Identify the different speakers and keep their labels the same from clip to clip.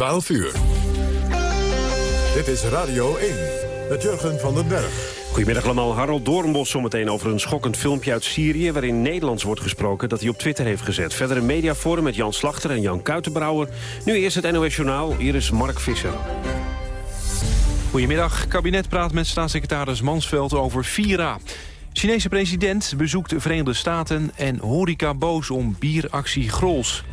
Speaker 1: 12 uur. Dit is Radio 1 met Jurgen van den Berg.
Speaker 2: Goedemiddag allemaal. Harold Doornbos zometeen over een schokkend filmpje uit Syrië... waarin Nederlands wordt gesproken dat hij op Twitter heeft gezet. Verder een mediaforum met Jan Slachter en Jan Kuitenbrouwer. Nu eerst het NOS Journaal. Hier is Mark Visser.
Speaker 3: Goedemiddag. Kabinet praat met staatssecretaris Mansveld over Vira. Chinese president bezoekt de Verenigde Staten... en horeca boos om bieractie Grols.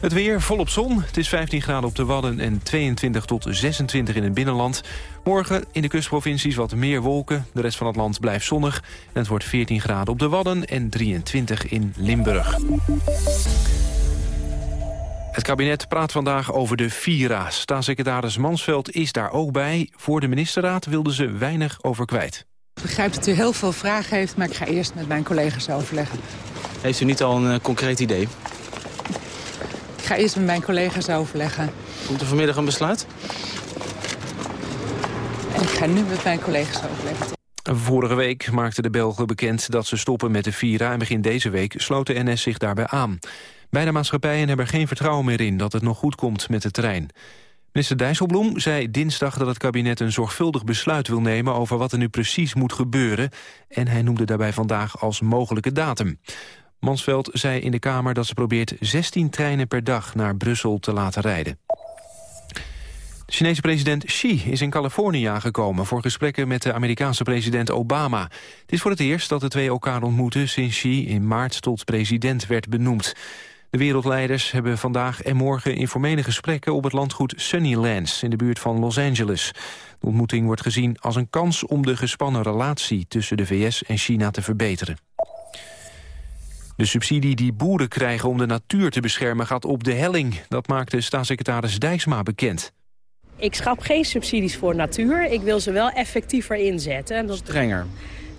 Speaker 3: Het weer volop zon. Het is 15 graden op de Wadden en 22 tot 26 in het binnenland. Morgen in de kustprovincies wat meer wolken. De rest van het land blijft zonnig. En het wordt 14 graden op de Wadden en 23 in Limburg. Het kabinet praat vandaag over de Vira. Staatssecretaris Mansveld is daar ook bij. Voor de ministerraad wilden ze weinig over kwijt.
Speaker 4: Ik begrijp dat u heel veel vragen heeft, maar ik ga eerst met mijn collega's overleggen.
Speaker 5: Heeft u niet al een uh, concreet idee?
Speaker 4: Ik ga eerst met mijn collega's overleggen.
Speaker 5: Komt er vanmiddag een besluit?
Speaker 4: En ik ga nu met mijn collega's overleggen.
Speaker 3: Vorige week maakten de Belgen bekend dat ze stoppen met de Vira... en begin deze week sloot de NS zich daarbij aan. Beide maatschappijen hebben er geen vertrouwen meer in dat het nog goed komt met de trein. Minister Dijsselbloem zei dinsdag dat het kabinet een zorgvuldig besluit wil nemen over wat er nu precies moet gebeuren. En hij noemde daarbij vandaag als mogelijke datum. Mansveld zei in de Kamer dat ze probeert 16 treinen per dag naar Brussel te laten rijden. De Chinese president Xi is in Californië aangekomen... voor gesprekken met de Amerikaanse president Obama. Het is voor het eerst dat de twee elkaar ontmoeten... sinds Xi in maart tot president werd benoemd. De wereldleiders hebben vandaag en morgen informele gesprekken... op het landgoed Sunnylands in de buurt van Los Angeles. De ontmoeting wordt gezien als een kans om de gespannen relatie... tussen de VS en China te verbeteren. De subsidie die boeren krijgen om de natuur te beschermen gaat op de helling. Dat maakte staatssecretaris Dijksma bekend.
Speaker 6: Ik schap geen subsidies voor natuur. Ik wil ze wel effectiever inzetten.
Speaker 5: Dat... Strenger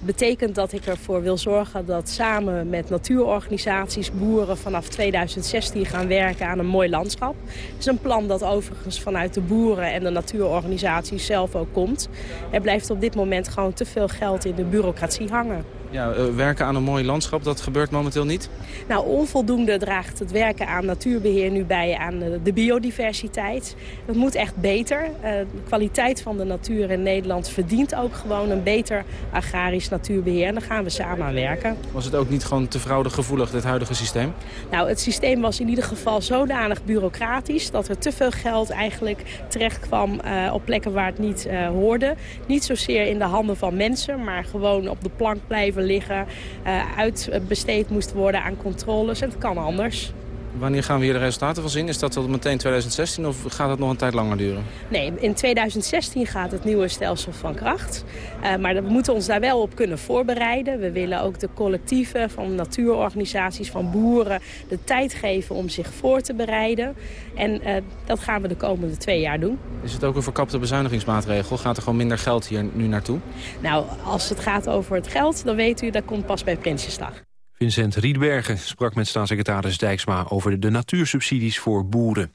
Speaker 6: betekent dat ik ervoor wil zorgen dat samen met natuurorganisaties boeren vanaf 2016 gaan werken aan een mooi landschap. Het is een plan dat overigens vanuit de boeren en de natuurorganisaties zelf ook komt. Er blijft op dit moment gewoon te veel geld in de bureaucratie hangen.
Speaker 5: Ja, uh, werken aan een mooi landschap, dat gebeurt momenteel niet?
Speaker 6: Nou, onvoldoende draagt het werken aan natuurbeheer nu bij aan de biodiversiteit. Het moet echt beter. Uh, de kwaliteit van de natuur in Nederland verdient ook gewoon een beter agrarisch natuurbeheer. En daar gaan we samen aan werken.
Speaker 5: Was het ook niet gewoon te fraudegevoelig, dit huidige systeem?
Speaker 6: Nou, het systeem was in ieder geval zodanig bureaucratisch... dat er te veel geld eigenlijk terecht kwam uh, op plekken waar het niet hoorde. Niet zozeer in de handen van mensen, maar gewoon op de plank blijven liggen, uh, uitbesteed moest worden aan controles. En het kan anders.
Speaker 5: Wanneer gaan we hier de resultaten van zien? Is dat tot meteen 2016 of gaat het nog een tijd langer duren?
Speaker 6: Nee, in 2016 gaat het nieuwe stelsel van kracht. Uh, maar we moeten ons daar wel op kunnen voorbereiden. We willen ook de collectieven van natuurorganisaties, van boeren... de tijd geven om zich voor te bereiden. En uh, dat gaan we de komende twee jaar doen.
Speaker 5: Is het ook een verkapte bezuinigingsmaatregel? Gaat er gewoon minder geld hier nu naartoe?
Speaker 6: Nou, als het gaat over het geld, dan weet u, dat komt pas bij Prinsjesdag.
Speaker 3: Vincent Riedbergen sprak met staatssecretaris Dijksma over de natuursubsidies voor boeren.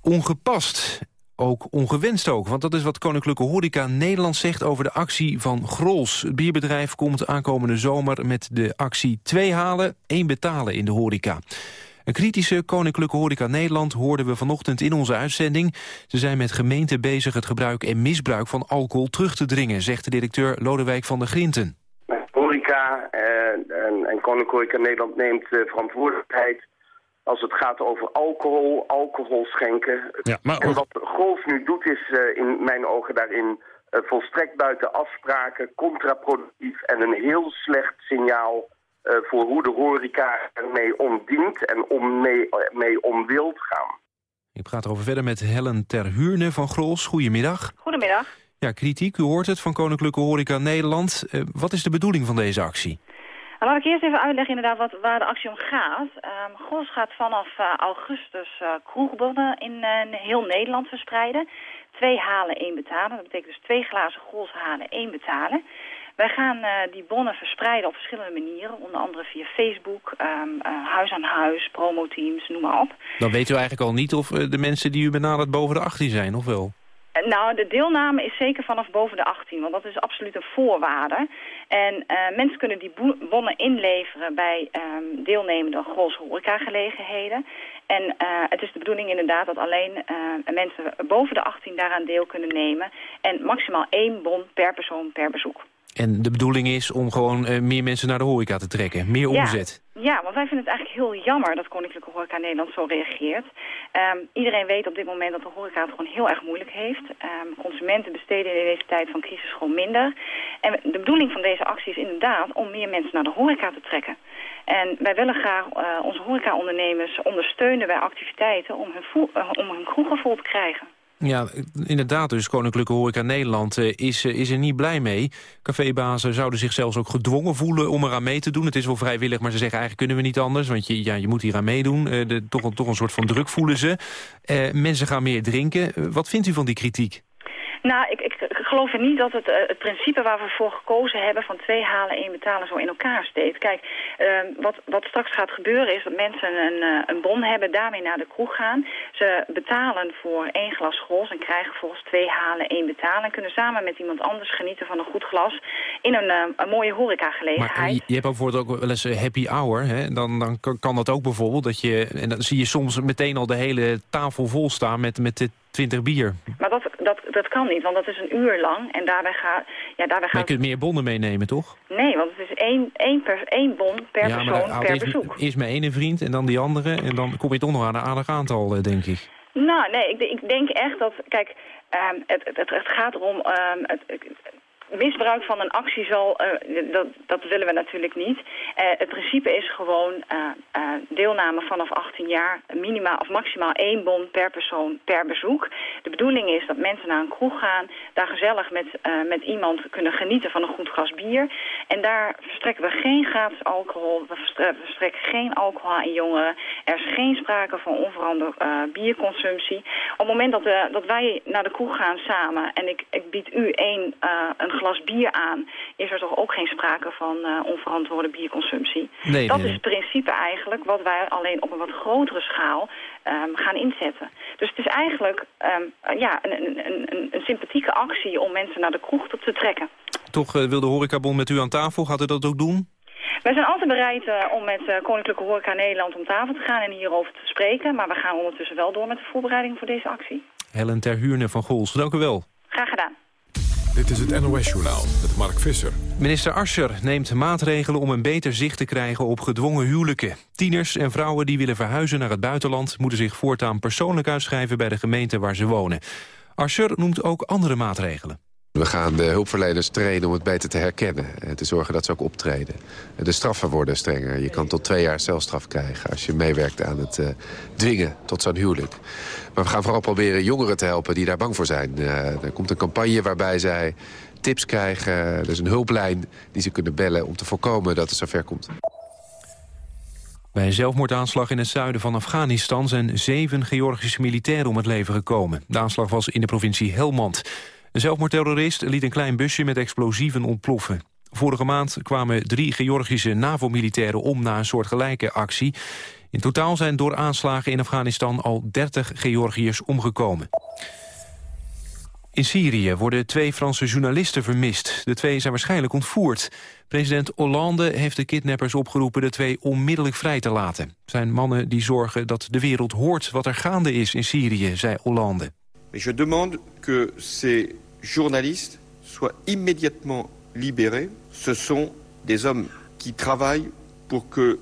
Speaker 3: Ongepast, ook ongewenst ook, want dat is wat Koninklijke Horeca Nederland zegt over de actie van Grols. Het bierbedrijf komt aankomende zomer met de actie 2 halen, 1 betalen in de horeca. Een kritische Koninklijke Horeca Nederland hoorden we vanochtend in onze uitzending. Ze zijn met gemeenten bezig het gebruik en misbruik van alcohol terug te dringen, zegt de directeur Lodewijk van der Grinten
Speaker 7: horeca en, en Koninklijke Nederland neemt uh, verantwoordelijkheid als het gaat over alcohol, alcohol schenken. Ja, maar... En wat Golf nu doet is uh, in mijn ogen daarin uh, volstrekt buiten afspraken, contraproductief en een heel slecht signaal voor hoe de horeca ermee omdient en om mee, mee om wilt gaan.
Speaker 3: Ik praat erover verder met Helen Terhuurne van Grols. Goedemiddag.
Speaker 8: Goedemiddag.
Speaker 3: Ja, kritiek, u hoort het, van Koninklijke Horeca Nederland. Uh, wat is de bedoeling van deze actie?
Speaker 8: Laat ik eerst even uitleggen inderdaad wat, waar de actie om gaat. Um, Gos gaat vanaf uh, augustus uh, kroegbonnen in heel Nederland verspreiden. Twee halen, één betalen. Dat betekent dus twee glazen Gos halen, één betalen. Wij gaan die bonnen verspreiden op verschillende manieren. Onder andere via Facebook, um, huis aan huis, promoteams, noem maar op.
Speaker 3: Dan weet u eigenlijk al niet of de mensen die u benadert boven de 18 zijn, of wel?
Speaker 8: Nou, de deelname is zeker vanaf boven de 18, want dat is absoluut een voorwaarde. En mensen kunnen die bonnen inleveren bij um, deelnemende Gols horecagelegenheden. En het is de bedoeling inderdaad dat alleen mensen boven de 18 daaraan deel kunnen nemen. En maximaal één bon per persoon per bezoek.
Speaker 3: En de bedoeling is om gewoon uh, meer mensen naar de horeca te trekken, meer omzet.
Speaker 8: Ja, want wij vinden het eigenlijk heel jammer dat Koninklijke Horeca Nederland zo reageert. Um, iedereen weet op dit moment dat de horeca het gewoon heel erg moeilijk heeft. Um, consumenten besteden in deze tijd van crisis gewoon minder. En de bedoeling van deze actie is inderdaad om meer mensen naar de horeca te trekken. En wij willen graag uh, onze horecaondernemers ondersteunen bij activiteiten om hun, uh, om hun kroeggevoel te krijgen.
Speaker 3: Ja, inderdaad. Dus Koninklijke Horeca Nederland uh, is, uh, is er niet blij mee. Cafébazen zouden zich zelfs ook gedwongen voelen om eraan mee te doen. Het is wel vrijwillig, maar ze zeggen eigenlijk kunnen we niet anders. Want je, ja, je moet hier aan meedoen. Uh, de, toch, toch een soort van druk voelen ze. mensen gaan meer drinken. wat vindt u van die kritiek?
Speaker 8: Nou, ik, ik geloof er niet dat het, uh, het principe waar we voor gekozen hebben... van twee halen, één betalen, zo in elkaar steekt. Kijk, uh, wat, wat straks gaat gebeuren is dat mensen een, uh, een bon hebben... daarmee naar de kroeg gaan. Ze betalen voor één glas gros en krijgen volgens twee halen, één betalen... en kunnen samen met iemand anders genieten van een goed glas... in een, een mooie horecagelegenheid.
Speaker 3: Maar je hebt bijvoorbeeld ook wel eens happy hour. Hè? Dan, dan kan dat ook bijvoorbeeld. Dat je, en dan zie je soms meteen al de hele tafel vol staan met, met 20 bier.
Speaker 8: Maar dat, dat, dat kan niet, want dat is een uur lang. En daarbij gaat... Ja, daarbij gaat...
Speaker 3: Maar je kunt meer bonnen meenemen, toch?
Speaker 8: Nee, want het is één, één, per, één bon per ja, persoon per eerst, bezoek.
Speaker 3: Eerst mijn ene vriend en dan die andere. En dan kom je toch nog aan een aardig aantal, eh, denk ik.
Speaker 8: Nou, nee, ik, ik denk echt dat... Kijk, um, het, het, het, gaat erom... Um, het, misbruik van een actie zal, uh, dat, dat willen we natuurlijk niet. Uh, het principe is gewoon uh, deelname vanaf 18 jaar, minimaal of maximaal één bon per persoon per bezoek. De bedoeling is dat mensen naar een kroeg gaan, daar gezellig met, met iemand kunnen genieten van een goed glas bier. En daar verstrekken we geen gratis alcohol, we verstrekken geen alcohol aan jongeren. Er is geen sprake van onveranderd bierconsumptie. Op het moment dat, dat wij naar de kroeg gaan samen en ik, ik bied u één, een glas bier aan... is er toch ook geen sprake van uh, onverantwoorde bierconsumptie. Nee, dat is het principe eigenlijk wat wij alleen op een wat grotere schaal um, gaan inzetten. Dus het is eigenlijk um, ja, een, een, een, een, sympathieke actie om mensen naar de kroeg te, te trekken.
Speaker 3: Toch uh, wil de horecabond met u aan tafel. Gaat u dat ook doen?
Speaker 8: Wij zijn altijd bereid uh, om met uh, Koninklijke Horeca Nederland om tafel te gaan en hierover te spreken. Maar we gaan ondertussen wel door met de voorbereiding voor deze actie.
Speaker 3: Helen Terhuurne van Gols, dank u wel.
Speaker 8: Graag gedaan.
Speaker 1: Dit is het NOS-journaal met Mark Visser.
Speaker 3: Minister Ascher neemt maatregelen om een beter zicht te krijgen op gedwongen huwelijken. Tieners en vrouwen die willen verhuizen naar het buitenland... moeten zich voortaan persoonlijk uitschrijven bij de gemeente waar ze wonen. Ascher noemt ook andere maatregelen.
Speaker 9: We gaan de hulpverleners trainen om het beter te herkennen. En te zorgen dat ze ook optreden. De straffen worden strenger. Je kan tot twee jaar celstraf krijgen als je meewerkt aan het uh, dwingen tot zo'n huwelijk. Maar we gaan vooral proberen jongeren te helpen die daar bang voor zijn. Uh, er komt een campagne waarbij zij tips krijgen. Er is een hulplijn die ze kunnen bellen om te voorkomen dat het zover komt.
Speaker 3: Bij een zelfmoordaanslag in het zuiden van Afghanistan... zijn zeven Georgische militairen om het leven gekomen. De aanslag was in de provincie Helmand. Een zelfmoordterrorist liet een klein busje met explosieven ontploffen. Vorige maand kwamen drie Georgische NAVO-militairen om na een soortgelijke actie. In totaal zijn door aanslagen in Afghanistan al 30 Georgiërs omgekomen. In Syrië worden twee Franse journalisten vermist. De twee zijn waarschijnlijk ontvoerd. President Hollande heeft de kidnappers opgeroepen de twee onmiddellijk vrij te laten. Het zijn mannen die zorgen dat de wereld hoort wat er gaande is in Syrië, zei Hollande.
Speaker 10: Je demande que ces journalistes soient immédiatement libérés. Ce sont des hommes qui travaillent pour que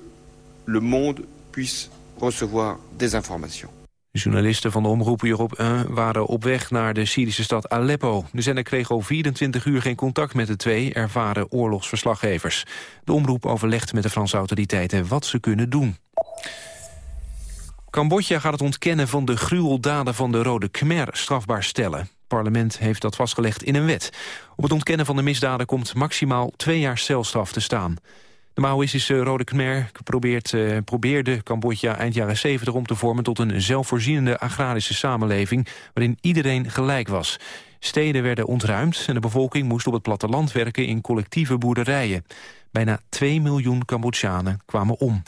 Speaker 10: le monde puisse recevoir des informations.
Speaker 3: De journalisten van de omroep Europe 1 waren op weg naar de Syrische stad Aleppo. De zender kreeg al 24 uur geen contact met de twee ervaren oorlogsverslaggevers. De omroep overlegt met de Franse autoriteiten wat ze kunnen doen. Cambodja gaat het ontkennen van de gruweldaden van de Rode Khmer strafbaar stellen. Parlement heeft dat vastgelegd in een wet. Op het ontkennen van de misdaden komt maximaal twee jaar celstraf te staan. De Maoïstische Rode Khmer uh, probeerde Cambodja eind jaren 70 om te vormen tot een zelfvoorzienende agrarische samenleving waarin iedereen gelijk was. Steden werden ontruimd en de bevolking moest op het platteland werken in collectieve boerderijen. Bijna 2 miljoen Cambodjanen kwamen om.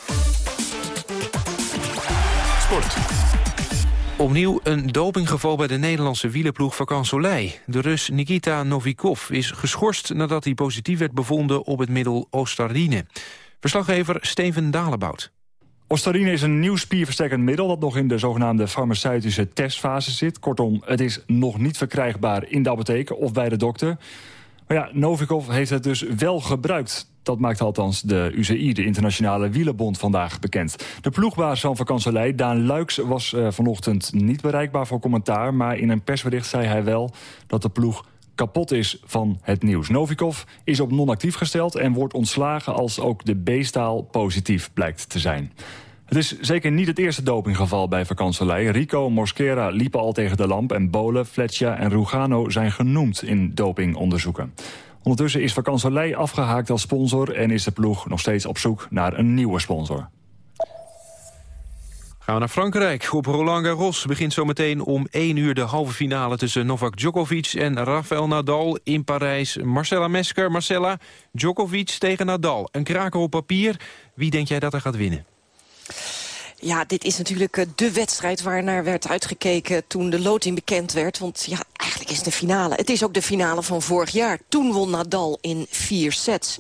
Speaker 3: Opnieuw een dopinggeval bij de Nederlandse wielerploeg Soleil. De Rus Nikita Novikov is geschorst nadat hij positief werd bevonden op het middel Ostarine. Verslaggever Steven Dalebout.
Speaker 11: Ostarine is een nieuw spierversterkend middel... dat nog in de zogenaamde farmaceutische testfase zit. Kortom, het is nog niet verkrijgbaar in de apotheek of bij de dokter. Maar ja, Novikov heeft het dus wel gebruikt. Dat maakt althans de UCI, de Internationale Wielerbond, vandaag bekend. De ploegbaas van vakantselei, Daan Luiks, was uh, vanochtend niet bereikbaar voor commentaar. Maar in een persbericht zei hij wel dat de ploeg kapot is van het nieuws. Novikov is op non-actief gesteld en wordt ontslagen als ook de B-staal positief blijkt te zijn. Het is zeker niet het eerste dopinggeval bij vakantselei. Rico Mosquera liepen al tegen de lamp en Bole, Fletcher en Rugano zijn genoemd in dopingonderzoeken. Ondertussen is vakantselei afgehaakt als sponsor en is de ploeg nog steeds op zoek naar een nieuwe sponsor.
Speaker 3: Gaan we naar Frankrijk. Op Roland Garros begint zometeen om 1 uur de halve finale... tussen Novak Djokovic en Rafael Nadal in Parijs. Marcella Mesker, Marcella, Djokovic tegen Nadal. Een kraker op papier. Wie denk jij dat er gaat winnen?
Speaker 12: Ja, dit is natuurlijk eh, de wedstrijd waar naar werd uitgekeken toen de loting bekend werd. Want ja, eigenlijk is de finale. Het is ook de finale van vorig jaar. Toen won Nadal in vier sets.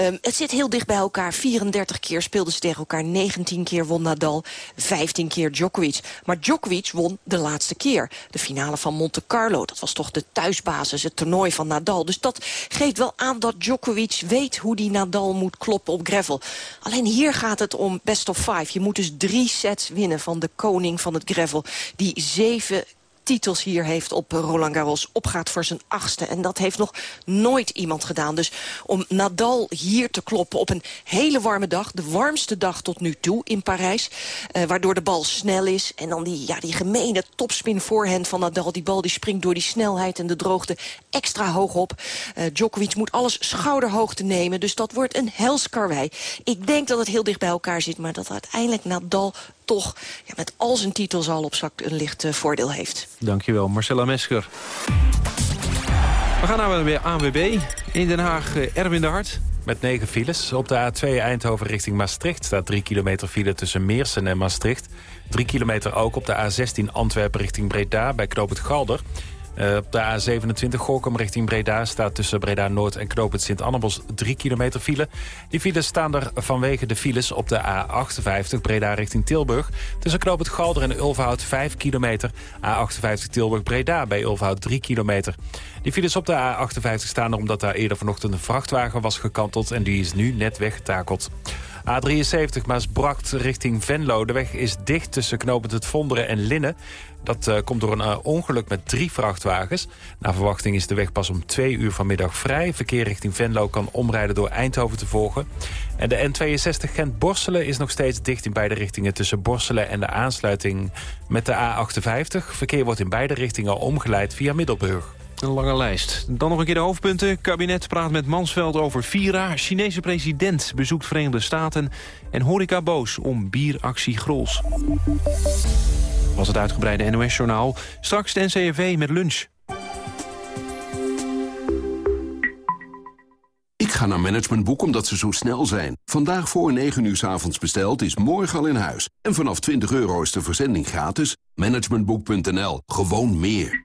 Speaker 12: Um, het zit heel dicht bij elkaar. 34 keer speelden ze tegen elkaar. 19 keer won Nadal. 15 keer Djokovic. Maar Djokovic won de laatste keer. De finale van Monte Carlo. Dat was toch de thuisbasis, het toernooi van Nadal. Dus dat geeft wel aan dat Djokovic weet hoe die Nadal moet kloppen op gravel. Alleen hier gaat het om best of five. Je moet dus drie sets winnen van de koning van het gravel. Die zeven titels hier heeft op Roland Garros. Opgaat voor zijn achtste. En dat heeft nog nooit iemand gedaan. Dus om Nadal hier te kloppen op een hele warme dag. De warmste dag tot nu toe in Parijs. Uh, waardoor de bal snel is. En dan die, ja, die gemene topspin voorhand van Nadal. Die bal die springt door die snelheid en de droogte extra hoog op. Uh, Djokovic moet alles schouderhoogte nemen. Dus dat wordt een helskarwei. Ik denk dat het heel dicht bij elkaar zit. Maar dat uiteindelijk Nadal toch ja, met al zijn titels al op zak een licht uh, voordeel heeft.
Speaker 3: Dankjewel, Marcella Mesker. We gaan naar de ANWB. In Den Haag, uh, Erwin de Hart.
Speaker 13: Met negen files. Op de A2 Eindhoven richting Maastricht staat 3 kilometer file tussen Meersen en Maastricht. 3 kilometer ook op de A16 Antwerpen richting Breda bij Knoop het Galder. Uh, op de A27 Gorkum richting Breda staat tussen Breda Noord en Knoop het Sint-Annebos 3 kilometer file. Die files staan er vanwege de files op de A58 Breda richting Tilburg. Tussen Knoop het Galder en Ulverhout 5 kilometer. A58 Tilburg Breda bij Ulverhout 3 kilometer. Die files op de A58 staan er omdat daar eerder vanochtend een vrachtwagen was gekanteld en die is nu net weggetakeld. A73 Maasbracht richting Venlo. De weg is dicht tussen knopend het Vonderen en Linnen. Dat uh, komt door een uh, ongeluk met drie vrachtwagens. Naar verwachting is de weg pas om twee uur vanmiddag vrij. Verkeer richting Venlo kan omrijden door Eindhoven te volgen. En de N62 Gent-Borselen is nog steeds dicht in beide richtingen... tussen Borselen en de aansluiting met de A58. Verkeer wordt in beide richtingen omgeleid via Middelburg.
Speaker 3: Een lange lijst. Dan nog een keer de hoofdpunten. Kabinet praat met Mansveld over Vira. Chinese president bezoekt Verenigde Staten. En horeca boos om bieractie Grols. Was het uitgebreide NOS-journaal. Straks de NCRV met lunch.
Speaker 14: Ik ga naar Managementboek omdat ze zo snel zijn. Vandaag voor 9 uur s avonds besteld is morgen al in huis. En vanaf 20 euro is de verzending gratis. Managementboek.nl. Gewoon meer.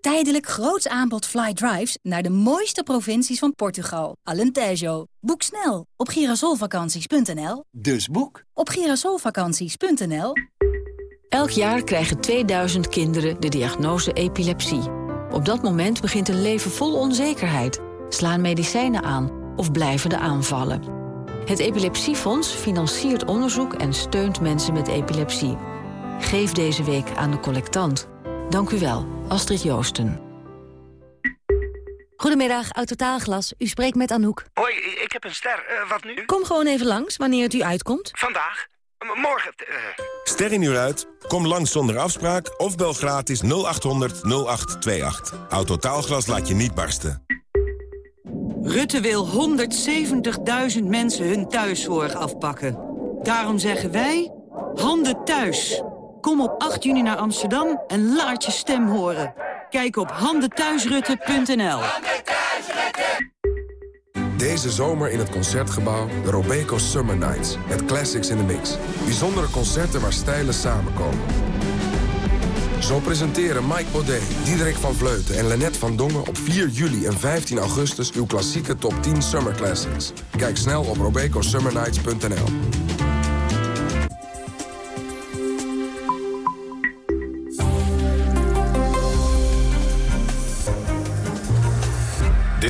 Speaker 15: Tijdelijk groots aanbod fly drives naar de mooiste provincies van Portugal. Alentejo. Boek snel op girasolvakanties.nl.
Speaker 14: Dus boek
Speaker 15: op girasolvakanties.nl.
Speaker 16: Elk jaar krijgen 2000 kinderen de diagnose epilepsie. Op dat moment begint een leven vol onzekerheid. Slaan medicijnen aan of blijven de aanvallen. Het Epilepsiefonds financiert onderzoek en steunt mensen met epilepsie. Geef deze week aan de collectant. Dank u wel, Astrid Joosten.
Speaker 17: Goedemiddag, Autotaalglas. U spreekt met Anouk.
Speaker 18: Hoi, ik heb een ster. Uh, wat nu?
Speaker 17: Kom gewoon even langs, wanneer het u uitkomt.
Speaker 18: Vandaag? M morgen? Uh...
Speaker 19: Ster in uur uit? Kom langs zonder afspraak of bel gratis 0800 0828. Autotaalglas laat je niet barsten.
Speaker 20: Rutte wil 170.000 mensen hun thuiszorg afpakken. Daarom zeggen wij, handen thuis. Kom op 8 juni naar Amsterdam en laat je stem horen. Kijk op handenthuisrutte.nl.
Speaker 19: Deze zomer in het Concertgebouw de Robeco Summer Nights. Met classics in the mix. Bijzondere concerten waar stijlen samenkomen. Zo presenteren Mike Baudet, Diederik van Vleuten en Lennet van Dongen... op 4 juli en 15 augustus uw klassieke top 10 Summer Classics. Kijk snel op robecosummernights.nl.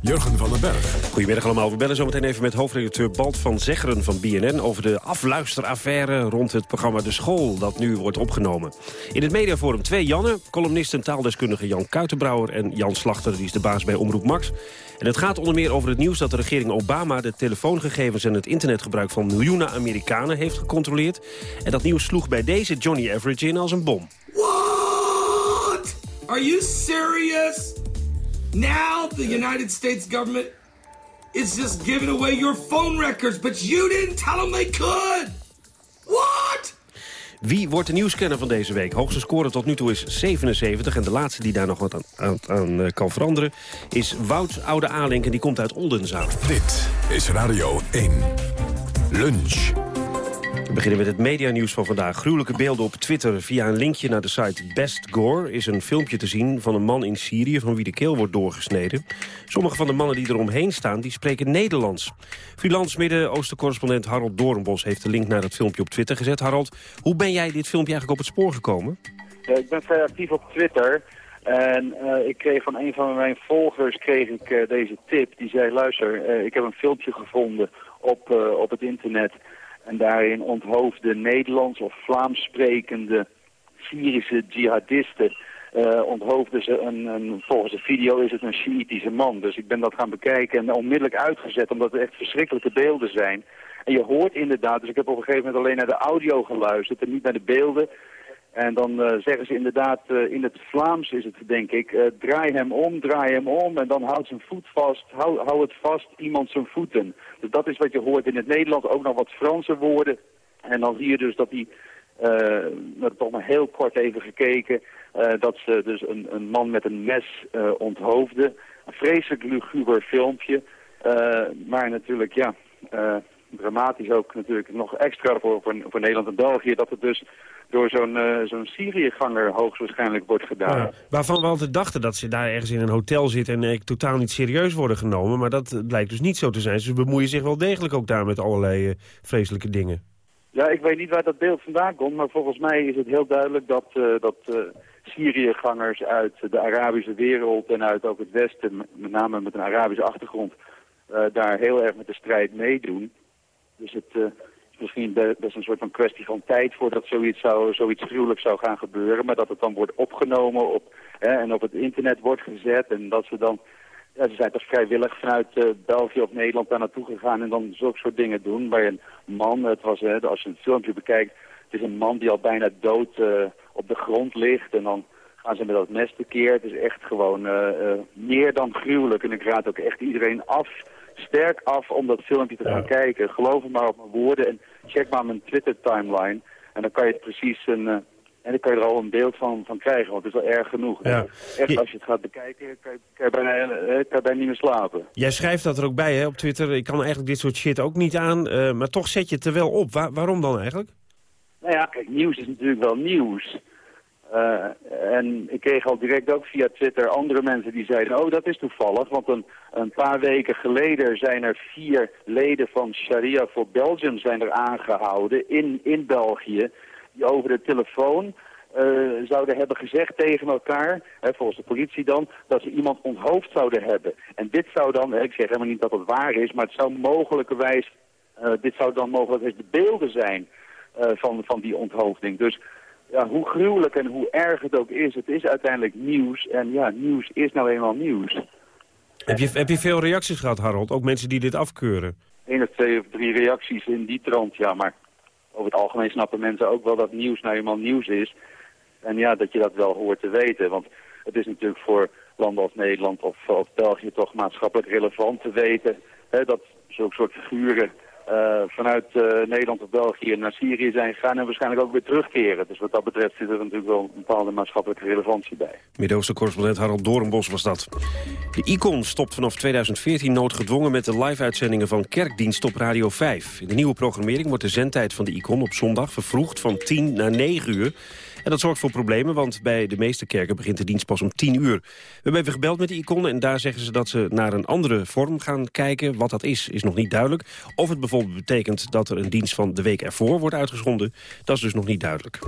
Speaker 1: Jurgen van den Berg.
Speaker 2: Goedemiddag allemaal. We bellen zometeen even met hoofdredacteur Balt van Zeggeren van BNN... over de afluisteraffaire rond het programma De School... dat nu wordt opgenomen. In het mediaforum twee Janne, columnist en taaldeskundige Jan Kuitenbrouwer... en Jan Slachter, die is de baas bij Omroep Max. En het gaat onder meer over het nieuws dat de regering Obama... de telefoongegevens en het internetgebruik van miljoenen Amerikanen heeft gecontroleerd. En dat nieuws sloeg bij deze Johnny Average in als een bom.
Speaker 21: What? Are you serious? Now the United States government is just giving away your phone records, but you didn't tell them they could. What?
Speaker 2: Wie wordt de nieuwscanner van deze week? Hoogste score tot nu toe is 77. En de laatste die daar nog wat aan, aan, aan eh, kan veranderen... is Wout Oude Alink en die komt uit Oldenzaal.
Speaker 1: Dit is Radio 1. Lunch.
Speaker 2: We beginnen met het medianieuws van vandaag. Gruwelijke beelden op Twitter. Via een linkje naar de site Best Gore is een filmpje te zien van een man in Syrië... van wie de keel wordt doorgesneden. Sommige van de mannen die eromheen staan, die spreken Nederlands. Freelance Midden-Oosten-correspondent Harold Doornbos... heeft de link naar het filmpje op Twitter gezet. Harold, hoe ben jij dit filmpje eigenlijk op het spoor gekomen?
Speaker 22: Ja, ik ben vrij actief op Twitter... En uh, ik kreeg van een van mijn volgers kreeg ik, uh, deze tip. Die zei, luister, uh, ik heb een filmpje gevonden op, op het internet... En daarin onthoofden Nederlands of Vlaams sprekende Syrische jihadisten... Uh, onthoofden ze een, een, volgens de video is het een Shiïtische man. Dus ik ben dat gaan bekijken en onmiddellijk uitgezet, omdat het echt verschrikkelijke beelden zijn. En je hoort inderdaad, dus ik heb op een gegeven moment alleen naar de audio geluisterd en niet naar de beelden. En dan uh, zeggen ze inderdaad, uh, in het Vlaams is het denk ik, uh, draai hem om, draai hem om en dan houd zijn voet vast, hou, hou het vast, iemand zijn voeten. Dus dat is wat je hoort in het Nederlands, ook nog wat Franse woorden. En dan zie je dus dat die, uh, toch maar heel kort even gekeken, dat ze dus een, een, man met een mes onthoofde. Een vreselijk luguber filmpje, maar natuurlijk ja dramatisch ook natuurlijk nog extra voor, voor, voor Nederland en België... dat het dus door zo'n uh, zo'n Syriëganger hoogstwaarschijnlijk wordt gedaan. Ja,
Speaker 2: waarvan we altijd dachten dat ze daar ergens in een hotel zitten... en uh, totaal niet serieus worden genomen. Maar dat blijkt dus niet zo te zijn. Ze bemoeien zich wel degelijk ook daar met allerlei uh, vreselijke dingen.
Speaker 22: Ja, ik weet niet waar dat beeld vandaan komt... maar volgens mij is het heel duidelijk dat, dat Syriëgangers uit de Arabische wereld... en uit ook het Westen, met name met een Arabische achtergrond... daar heel erg met de strijd meedoen... Dus het uh, is misschien best een soort van kwestie van tijd voordat zoiets, zou, zoiets gruwelijk zou gaan gebeuren. Maar dat het dan wordt opgenomen op, hè, en op het internet wordt gezet. En dat ze dan, ja, ze zijn toch vrijwillig vanuit uh, België of Nederland daar naartoe gegaan en dan zulke soort dingen doen. Bij een man, het was, hè, als je een filmpje bekijkt, het is een man die al bijna dood uh, op de grond ligt. En dan gaan ze met dat mes tekeer. Het is echt gewoon meer dan gruwelijk. En ik raad ook echt iedereen af sterk af om dat filmpje te gaan kijken. Geloof me maar op mijn woorden en check maar mijn Twitter-timeline. En dan kan je het precies een... Eh, en dan kan je er al een beeld van, van krijgen, want het is wel erg genoeg. Ja. Echt, als je het gaat bekijken, kan je, kan je, bijna, eh, kan je bijna niet meer slapen.
Speaker 2: Jij schrijft dat er ook bij hè, op Twitter. Ik kan eigenlijk dit soort shit ook niet aan, uh, maar toch zet je het er wel op. waarom dan eigenlijk?
Speaker 22: Nou ja, kijk, nieuws is natuurlijk wel nieuws. Uh, en ik kreeg al direct ook via Twitter andere mensen die zeiden... oh, dat is toevallig, want een, een paar weken geleden zijn er vier leden van Sharia voor Belgium zijn er aangehouden in, in België... die over de telefoon uh, zouden hebben gezegd tegen elkaar, hè, volgens de politie dan, dat ze iemand onthoofd zouden hebben. En dit zou dan, ik zeg helemaal niet dat het waar is, maar het zou mogelijkerwijs, uh, dit zou dan mogelijkerwijs de beelden zijn van, van die onthoofding. Dus ja, hoe gruwelijk en hoe erg het ook is, het is uiteindelijk nieuws. En ja, nieuws is nou eenmaal nieuws.
Speaker 2: Heb je, heb je veel reacties gehad, Harold? Ook mensen die dit afkeuren?
Speaker 22: Eén of twee of drie reacties in die trant, ja. Maar over het algemeen snappen mensen ook wel dat nieuws nou eenmaal nieuws is. En ja, dat je dat wel hoort te weten. Want het is natuurlijk voor landen als Nederland of, of België toch maatschappelijk relevant te weten... Hè, dat zulke soort figuren uh, vanuit uh, Nederland of België naar Syrië zijn gegaan en waarschijnlijk ook weer terugkeren. Dus wat dat betreft zit er natuurlijk wel een bepaalde maatschappelijke relevantie bij.
Speaker 2: Midden-Oosten correspondent Harold Doornbos was dat. De Icon stopt vanaf 2014 noodgedwongen met de live-uitzendingen van Kerkdienst op Radio 5. In de nieuwe programmering wordt de zendtijd van de Icon op zondag vervroegd van 10 naar 9 uur. En dat zorgt voor problemen, want bij de meeste kerken begint de dienst pas om 10 uur. We hebben even gebeld met de icon en daar zeggen ze dat ze naar een andere vorm gaan kijken. Wat dat is, is nog niet duidelijk. Of het bijvoorbeeld betekent dat er een dienst van de week ervoor wordt uitgezonden, dat is dus nog niet duidelijk.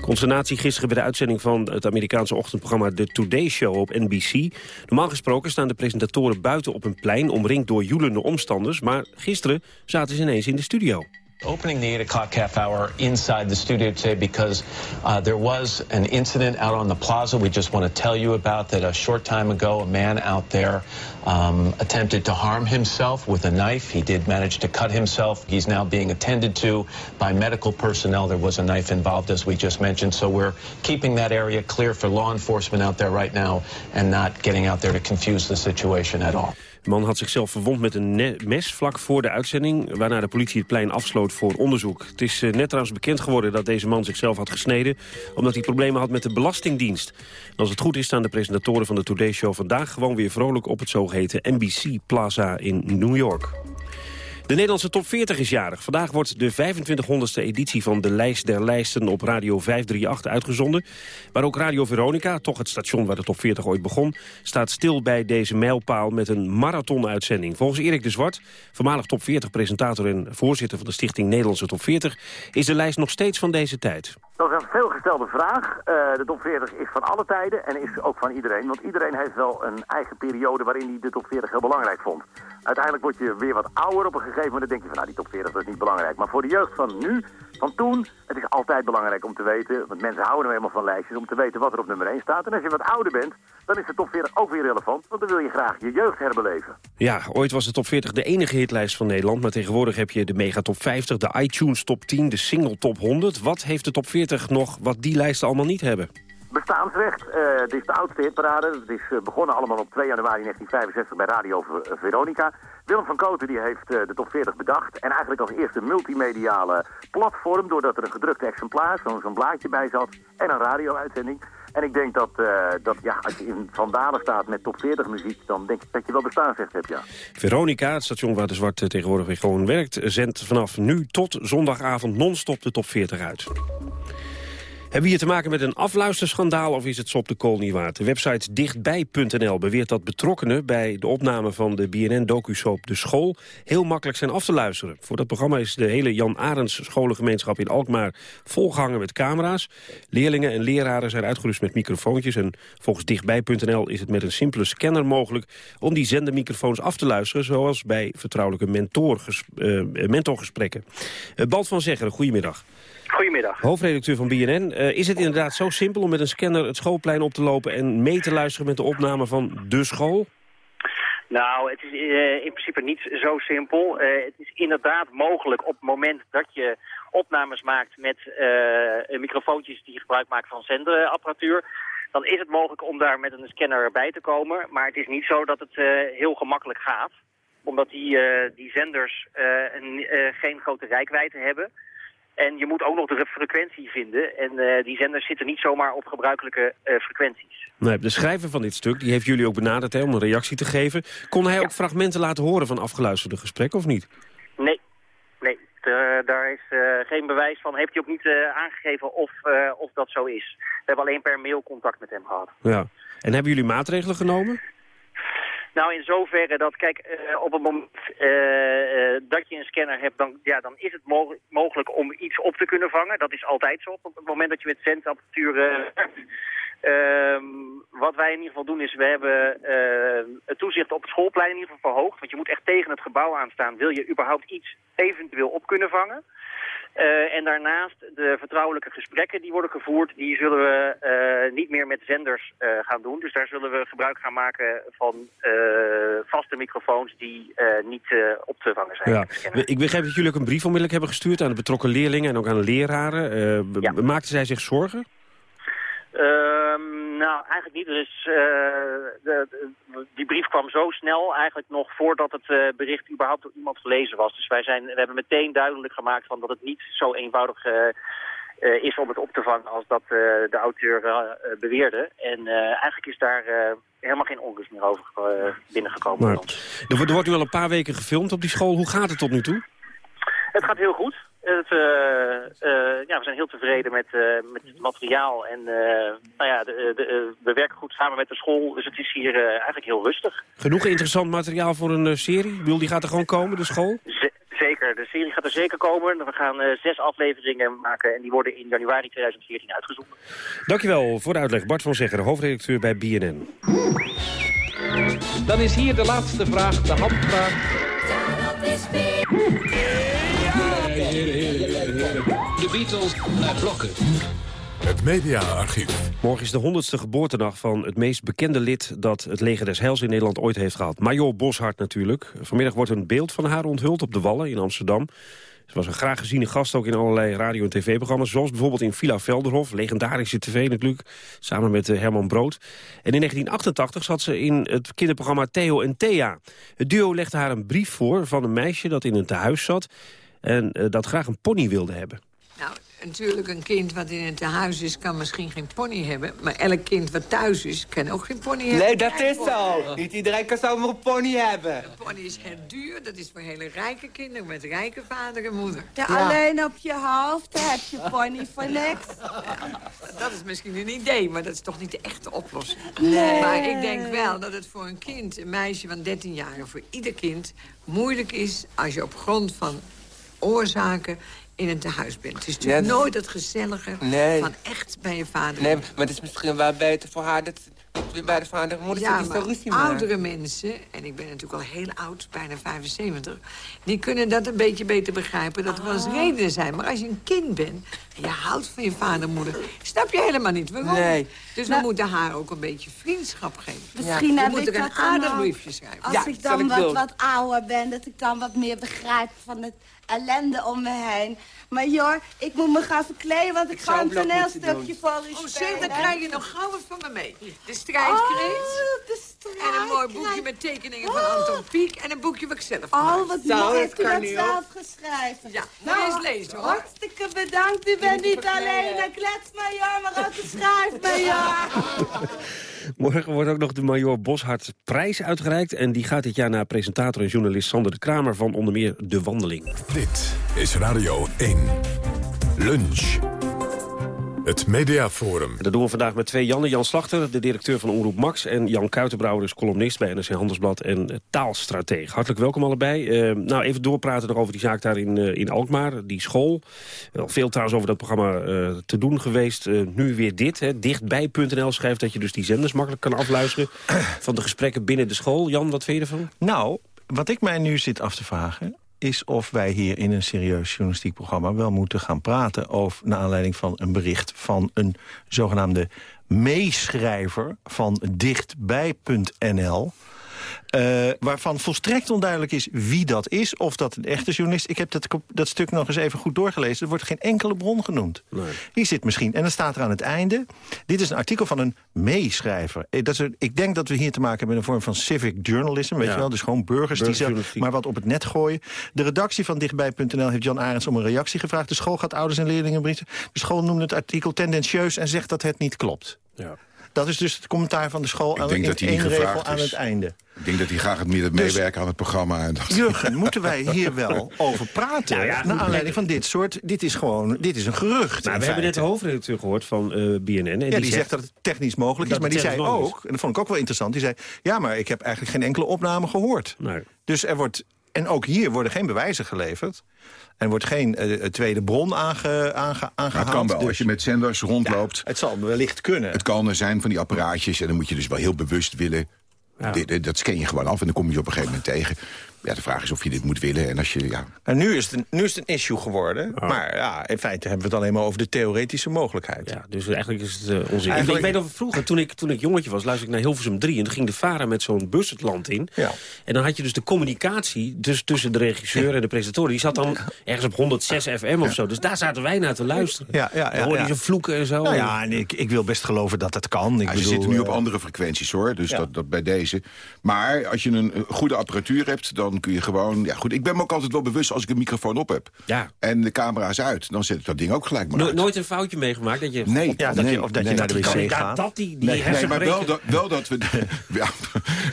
Speaker 2: Consternatie gisteren bij de uitzending van het Amerikaanse ochtendprogramma The Today Show op NBC. Normaal gesproken staan de presentatoren buiten op een plein omringd door joelende omstanders. Maar gisteren zaten ze ineens in de studio.
Speaker 23: Opening the 8 o'clock half hour inside the studio today because uh, there was an incident out on the plaza we just want to tell you about that a short time ago a man out there um, attempted to harm himself with a knife. He did manage to cut himself. He's now being attended to by medical personnel. There was a knife involved, as we just mentioned. So we're keeping that area clear for law enforcement out there right now and not getting out there to confuse the situation at all.
Speaker 2: De man had zichzelf verwond met een mes vlak voor de uitzending... waarna de politie het plein afsloot voor onderzoek. Het is eh, net trouwens bekend geworden dat deze man zichzelf had gesneden... omdat hij problemen had met de Belastingdienst. als het goed is staan de presentatoren van de Today Show vandaag... gewoon weer vrolijk op het zogeheten NBC Plaza in New York. De Nederlandse top 40 is jarig. Vandaag wordt de 2500ste editie van de Lijst der Lijsten op Radio 538 uitgezonden. Maar ook Radio Veronica, toch het station waar de top 40 ooit begon... staat stil bij deze mijlpaal met een marathonuitzending. Volgens Erik de Zwart, voormalig top 40-presentator en voorzitter van de Stichting Nederlandse Top 40... is de lijst nog steeds van deze tijd.
Speaker 24: Dat is een veelgestelde vraag. Uh, de top 40 is van alle tijden en is ook van iedereen. Want iedereen heeft wel een eigen periode waarin hij de top 40 heel belangrijk vond. Uiteindelijk word je weer wat ouder op een gegeven moment. Dan denk je van nou die top 40 dat is niet belangrijk. Maar voor de jeugd van nu, van toen, het is altijd belangrijk om te weten. Want mensen houden nou helemaal van lijstjes om te weten wat er op nummer 1 staat. En als je wat ouder bent, dan is de top 40 ook weer relevant. Want dan wil je graag je jeugd herbeleven.
Speaker 2: Ja, ooit was de top 40 de enige hitlijst van Nederland. Maar tegenwoordig heb je de mega top 50, de iTunes top 10, de single top 100. Wat heeft de top 40 nog wat die lijsten allemaal niet hebben?
Speaker 24: Bestaansrecht, uh, dit is de oudste hitparade. Het is uh, begonnen allemaal op 2 januari 1965 bij Radio Veronica. Willem van Koten die heeft de top 40 bedacht. En eigenlijk als eerste multimediale platform... doordat er een gedrukt exemplaar, zo'n zo blaadje bij zat... en een radio-uitzending. En ik denk dat, dat ja, als je in Vandalen staat met top 40 muziek... dan denk ik dat je wel bestaansrecht hebt, ja.
Speaker 2: Veronica, het station waar de Zwart tegenwoordig weer gewoon werkt... zendt vanaf nu tot zondagavond non-stop de top 40 uit. Hebben we hier te maken met een afluisterschandaal of is het sop de kool niet waard? De website dichtbij.nl beweert dat betrokkenen bij de opname van de BNN-docusoap De School heel makkelijk zijn af te luisteren. Voor dat programma is de hele Jan Arends scholengemeenschap in Alkmaar volgehangen met camera's. Leerlingen en leraren zijn uitgerust met microfoontjes en volgens dichtbij.nl is het met een simpele scanner mogelijk om die zendermicrofoons af te luisteren, zoals bij vertrouwelijke uh, mentorgesprekken. Uh, Balt van Zegger, goedemiddag.
Speaker 25: Goedemiddag.
Speaker 2: Hoofdredacteur van BNN. Uh, is het inderdaad zo simpel om met een scanner het schoolplein op te lopen... en mee te luisteren met de opname van de school?
Speaker 25: Nou, het is uh, in principe niet zo simpel. Uh, het is inderdaad mogelijk op het moment dat je opnames maakt met microfoontjes die gebruik maken van zenderapparatuur. Dan is het mogelijk om daar met een scanner bij te komen. Maar het is niet zo dat het heel gemakkelijk gaat. Omdat die, die zenders een, geen grote rijkwijde hebben. En je moet ook nog de frequentie vinden. En uh, die zenders zitten niet zomaar op gebruikelijke uh, frequenties.
Speaker 2: Nee, de schrijver van dit stuk, die heeft jullie ook benaderd hè, om een reactie te geven. Kon hij ook fragmenten laten horen van afgeluisterde gesprekken of niet?
Speaker 25: Nee, nee. De, daar is uh, geen bewijs van. Heeft hij ook niet aangegeven of, of dat zo is. We hebben alleen per mail contact met hem gehad.
Speaker 2: Ja. En hebben jullie maatregelen genomen?
Speaker 25: Nou, in zoverre dat, kijk, uh, op het moment uh, uh, dat je een scanner hebt, dan, ja, dan is het mogelijk, om iets op te kunnen vangen. Dat is altijd zo. Op het moment dat je met zendapparatuur. Ehm, wat wij in ieder geval doen is, we hebben het toezicht op het schoolplein in ieder geval verhoogd. Want je moet echt tegen het gebouw aanstaan. Wil je überhaupt iets eventueel op kunnen vangen? Uh, en daarnaast de vertrouwelijke gesprekken die worden gevoerd, die zullen we uh, niet meer met zenders uh, gaan doen. Dus daar zullen we gebruik gaan maken van vaste microfoons die niet op te vangen zijn.
Speaker 2: Ja. Ik begrijp dat jullie ook een brief onmiddellijk hebben gestuurd aan de betrokken leerlingen en ook aan de leraren. Ja. Maakten zij zich zorgen?
Speaker 25: Ehm, nou, eigenlijk niet. Is, eh, de, de- die brief kwam zo snel, eigenlijk nog voordat het eh, bericht überhaupt door iemand gelezen was. Dus wij zijn, we hebben meteen duidelijk gemaakt van dat het niet zo eenvoudig eh, is om het op te vangen als dat de auteur beweerde. En eigenlijk is daar helemaal geen onrust meer over binnengekomen.
Speaker 2: Maar, er, er wordt nu al een paar weken gefilmd op die school. Hoe gaat het tot nu toe?
Speaker 25: Het gaat heel goed. Het, eh, eh, ja, we zijn heel tevreden met, eh, met het materiaal. En eh, nou ja, de, de, we werken goed samen met de school. Dus het is hier eigenlijk heel rustig.
Speaker 2: Genoeg interessant materiaal voor een serie? Ik bedoel, die gaat er gewoon komen, de school?
Speaker 25: Z- zeker, de serie gaat er zeker komen. We gaan eh, zes afleveringen maken en die worden in januari 2014 uitgezonden.
Speaker 2: Dankjewel voor de uitleg. Bart van Zegger, hoofdredacteur bij BNN.
Speaker 26: Dan is hier de laatste vraag, de handvraag. De Beatles naar blokken.
Speaker 1: Het mediaarchief.
Speaker 2: Morgen is de 100ste geboortedag van het meest bekende lid... dat het leger des Heils in Nederland ooit heeft gehad. Major Boshart natuurlijk. Vanmiddag wordt een beeld van haar onthuld op de Wallen in Amsterdam. Ze was een graag geziene gast ook in allerlei radio- en tv-programma's... zoals bijvoorbeeld in Villa Velderhof, legendarische tv natuurlijk... samen met eh, Herman Brood. En in 1988 zat ze in het kinderprogramma Theo en Thea. Het duo legde haar een brief voor van een meisje dat in een tehuis zat... en eh, dat graag een pony wilde hebben.
Speaker 27: Nou, natuurlijk een kind wat in het tehuis is... kan misschien geen pony hebben. Maar elk kind wat thuis is, kan ook geen pony hebben.
Speaker 28: Nee, dat is zo. Niet iedereen kan zomaar een pony hebben.
Speaker 27: Een pony is heel duur. Dat is voor hele rijke kinderen met rijke vader en moeder.
Speaker 29: Ja, Alleen op je hoofd heb je pony voor niks.
Speaker 27: Dat is misschien een idee, maar dat is toch niet de echte oplossing.
Speaker 29: Nee.
Speaker 27: Maar ik denk wel dat het voor een kind, een meisje van 13 jaar... voor ieder kind moeilijk is als je op grond van oorzaken in een tehuis bent. Het is natuurlijk
Speaker 28: Ja,
Speaker 27: nooit het gezellige
Speaker 28: Nee.
Speaker 27: van echt bij je vader.
Speaker 28: Nee, maar het is misschien wel beter voor haar dat bij de vader en moeder
Speaker 27: Ja, maar
Speaker 28: ruzie
Speaker 27: oudere mensen, en ik ben natuurlijk al heel oud, bijna 75... die kunnen dat een beetje beter begrijpen, dat er wel eens
Speaker 28: Ah.
Speaker 27: redenen zijn. Maar als je een kind bent en je houdt van je vader en moeder... snap je helemaal niet waarom.
Speaker 28: Nee.
Speaker 27: Dus
Speaker 29: Nou-
Speaker 27: we moeten haar ook een beetje vriendschap geven.
Speaker 29: Misschien
Speaker 27: we
Speaker 29: heb
Speaker 27: moeten
Speaker 29: ik
Speaker 27: een aardig briefje schrijven.
Speaker 29: Als ik dan wat, wat ouder ben, dat ik dan wat meer begrijp van het ellende om me heen. Maar joh, ik moet me gaan verkleden, want ik, ga een toneelstukje voor u
Speaker 27: Oh, zeg, dan krijg je nog gauw wat van me mee. De strijdkreet.
Speaker 29: Oh, de
Speaker 27: En een mooi boekje met tekeningen van Anton Pieck. En een boekje wat ik zelf
Speaker 29: Oh, wat mooi.
Speaker 27: dat
Speaker 29: Heeft u dat zelf geschreven?
Speaker 27: Ja,
Speaker 29: nou,
Speaker 27: moet eens lezen, hoor.
Speaker 29: Hartstikke bedankt. U bent niet alleen een kletsmajor, maar ook een schrijfmajor.
Speaker 2: Morgen wordt ook nog de Major Boshart prijs uitgereikt. En die gaat dit jaar naar presentator en journalist Sander de Kramer... van onder meer De Wandeling.
Speaker 1: Dit is Radio 1. Lunch. Het Mediaforum.
Speaker 2: Dat doen we vandaag met twee Janne. Jan Slachter, de directeur van Omroep Max... en Jan Kuitenbrouwer is columnist bij NRC Handelsblad... en eh, taalstrateeg. Hartelijk welkom allebei. Eh, nou, even doorpraten nog over die zaak daar in, eh, in Alkmaar, die school. Wel veel trouwens over dat programma eh, te doen geweest. Eh, nu weer dit. Hè. Dichtbij.nl schrijft dat je dus die zenders makkelijk kan afluisteren... van de gesprekken binnen de school. Jan, wat vind je ervan?
Speaker 30: Nou, wat ik mij nu zit af te vragen is of wij hier in een serieus journalistiek programma... wel moeten gaan praten over, naar aanleiding van een bericht... van een zogenaamde meeschrijver van dichtbij.nl... eh, waarvan volstrekt onduidelijk is wie dat is. Of dat een echte journalist... Ik heb dat, dat stuk nog eens even goed doorgelezen. Er wordt geen enkele bron genoemd. Die zit misschien... En dan staat er aan het einde... Dit is een artikel van een meeschrijver. Eh, Dat is ik denk dat we hier te maken hebben met een vorm van civic journalism. Weet
Speaker 2: Ja.
Speaker 30: je wel? Dus gewoon burgers die maar wat op het net gooien. De redactie van dichtbij.nl heeft Jan Arends om een reactie gevraagd. De school gaat ouders en leerlingen brieven. De school noemde het artikel tendentieus en zegt dat het niet klopt.
Speaker 2: Ja.
Speaker 30: Dat is dus het commentaar van de school aan,
Speaker 31: Ik denk
Speaker 30: in
Speaker 31: dat hij niet
Speaker 30: één regel
Speaker 31: gevraagd
Speaker 30: aan
Speaker 31: is.
Speaker 30: het einde.
Speaker 31: Ik denk dat hij graag het meer het
Speaker 30: Dus-
Speaker 31: meewerken aan het programma. En dat...
Speaker 30: Jurgen, moeten wij hier wel over praten?
Speaker 2: Nou ja, goed,
Speaker 30: naar aanleiding
Speaker 2: maar-
Speaker 30: van dit soort... Dit is gewoon... Dit is een gerucht. In
Speaker 2: we hebben net de hoofdredacteur gehoord van eh, BNN. En
Speaker 30: Ja, die, zegt dat het technisch mogelijk is. Maar die zei ook, en dat vond ik ook wel interessant... die zei, ja, maar ik heb eigenlijk geen enkele opname gehoord. Dus er wordt... En ook hier worden geen bewijzen geleverd. En wordt geen eh, tweede bron aange, aange, aangehaald.
Speaker 31: het kan wel,
Speaker 30: Dus-
Speaker 31: als je met zenders rondloopt.
Speaker 30: het zal wellicht kunnen.
Speaker 31: Het kan er zijn van die apparaatjes. En dan moet je dus wel heel bewust willen. Dat scan je gewoon af en dan kom je op een gegeven moment tegen. Ja, de vraag is of je dit moet willen. En als je, ja...
Speaker 30: En nu is, het een, nu is het een issue geworden. Maar ja, in feite hebben we het alleen maar over de theoretische mogelijkheid.
Speaker 2: Ja, dus eigenlijk is het uh, onzin.
Speaker 30: Eigenlijk-
Speaker 2: Ik weet nog vroeger, toen ik, toen ik jongetje was, luisterde ik naar Hilversum 3... en toen ging de varen met zo'n bus het land in.
Speaker 30: Ja.
Speaker 2: En dan had je dus de communicatie dus tussen de regisseur en de presentator. Die zat dan ergens op 106 FM of zo. Dus daar zaten wij naar te luisteren.
Speaker 30: Ja, ja, ja,
Speaker 2: Dan hoorde je ze vloeken en zo.
Speaker 30: Nou ja, en ik, ik wil best geloven dat het kan. Ik
Speaker 31: Ja, ze
Speaker 30: bedoel,
Speaker 31: zitten nu op
Speaker 30: eh,
Speaker 31: andere frequenties hoor, dus
Speaker 30: ja.
Speaker 31: dat, dat bij deze. Maar als je een goede apparatuur hebt, dan kun je gewoon... Ja goed, ik ben me ook altijd wel bewust als ik een microfoon op heb.
Speaker 2: Ja.
Speaker 31: En de camera is uit, dan zet ik dat ding ook gelijk maar
Speaker 2: No-
Speaker 31: uit.
Speaker 2: nooit een foutje meegemaakt dat je...
Speaker 31: Nee,
Speaker 30: Ja, dat je-
Speaker 31: nee,
Speaker 30: of dat je
Speaker 31: nee.
Speaker 30: naar de wc gaat.
Speaker 2: dat, die, die
Speaker 31: Nee, nee, maar wel dat, wel, dat we, ja,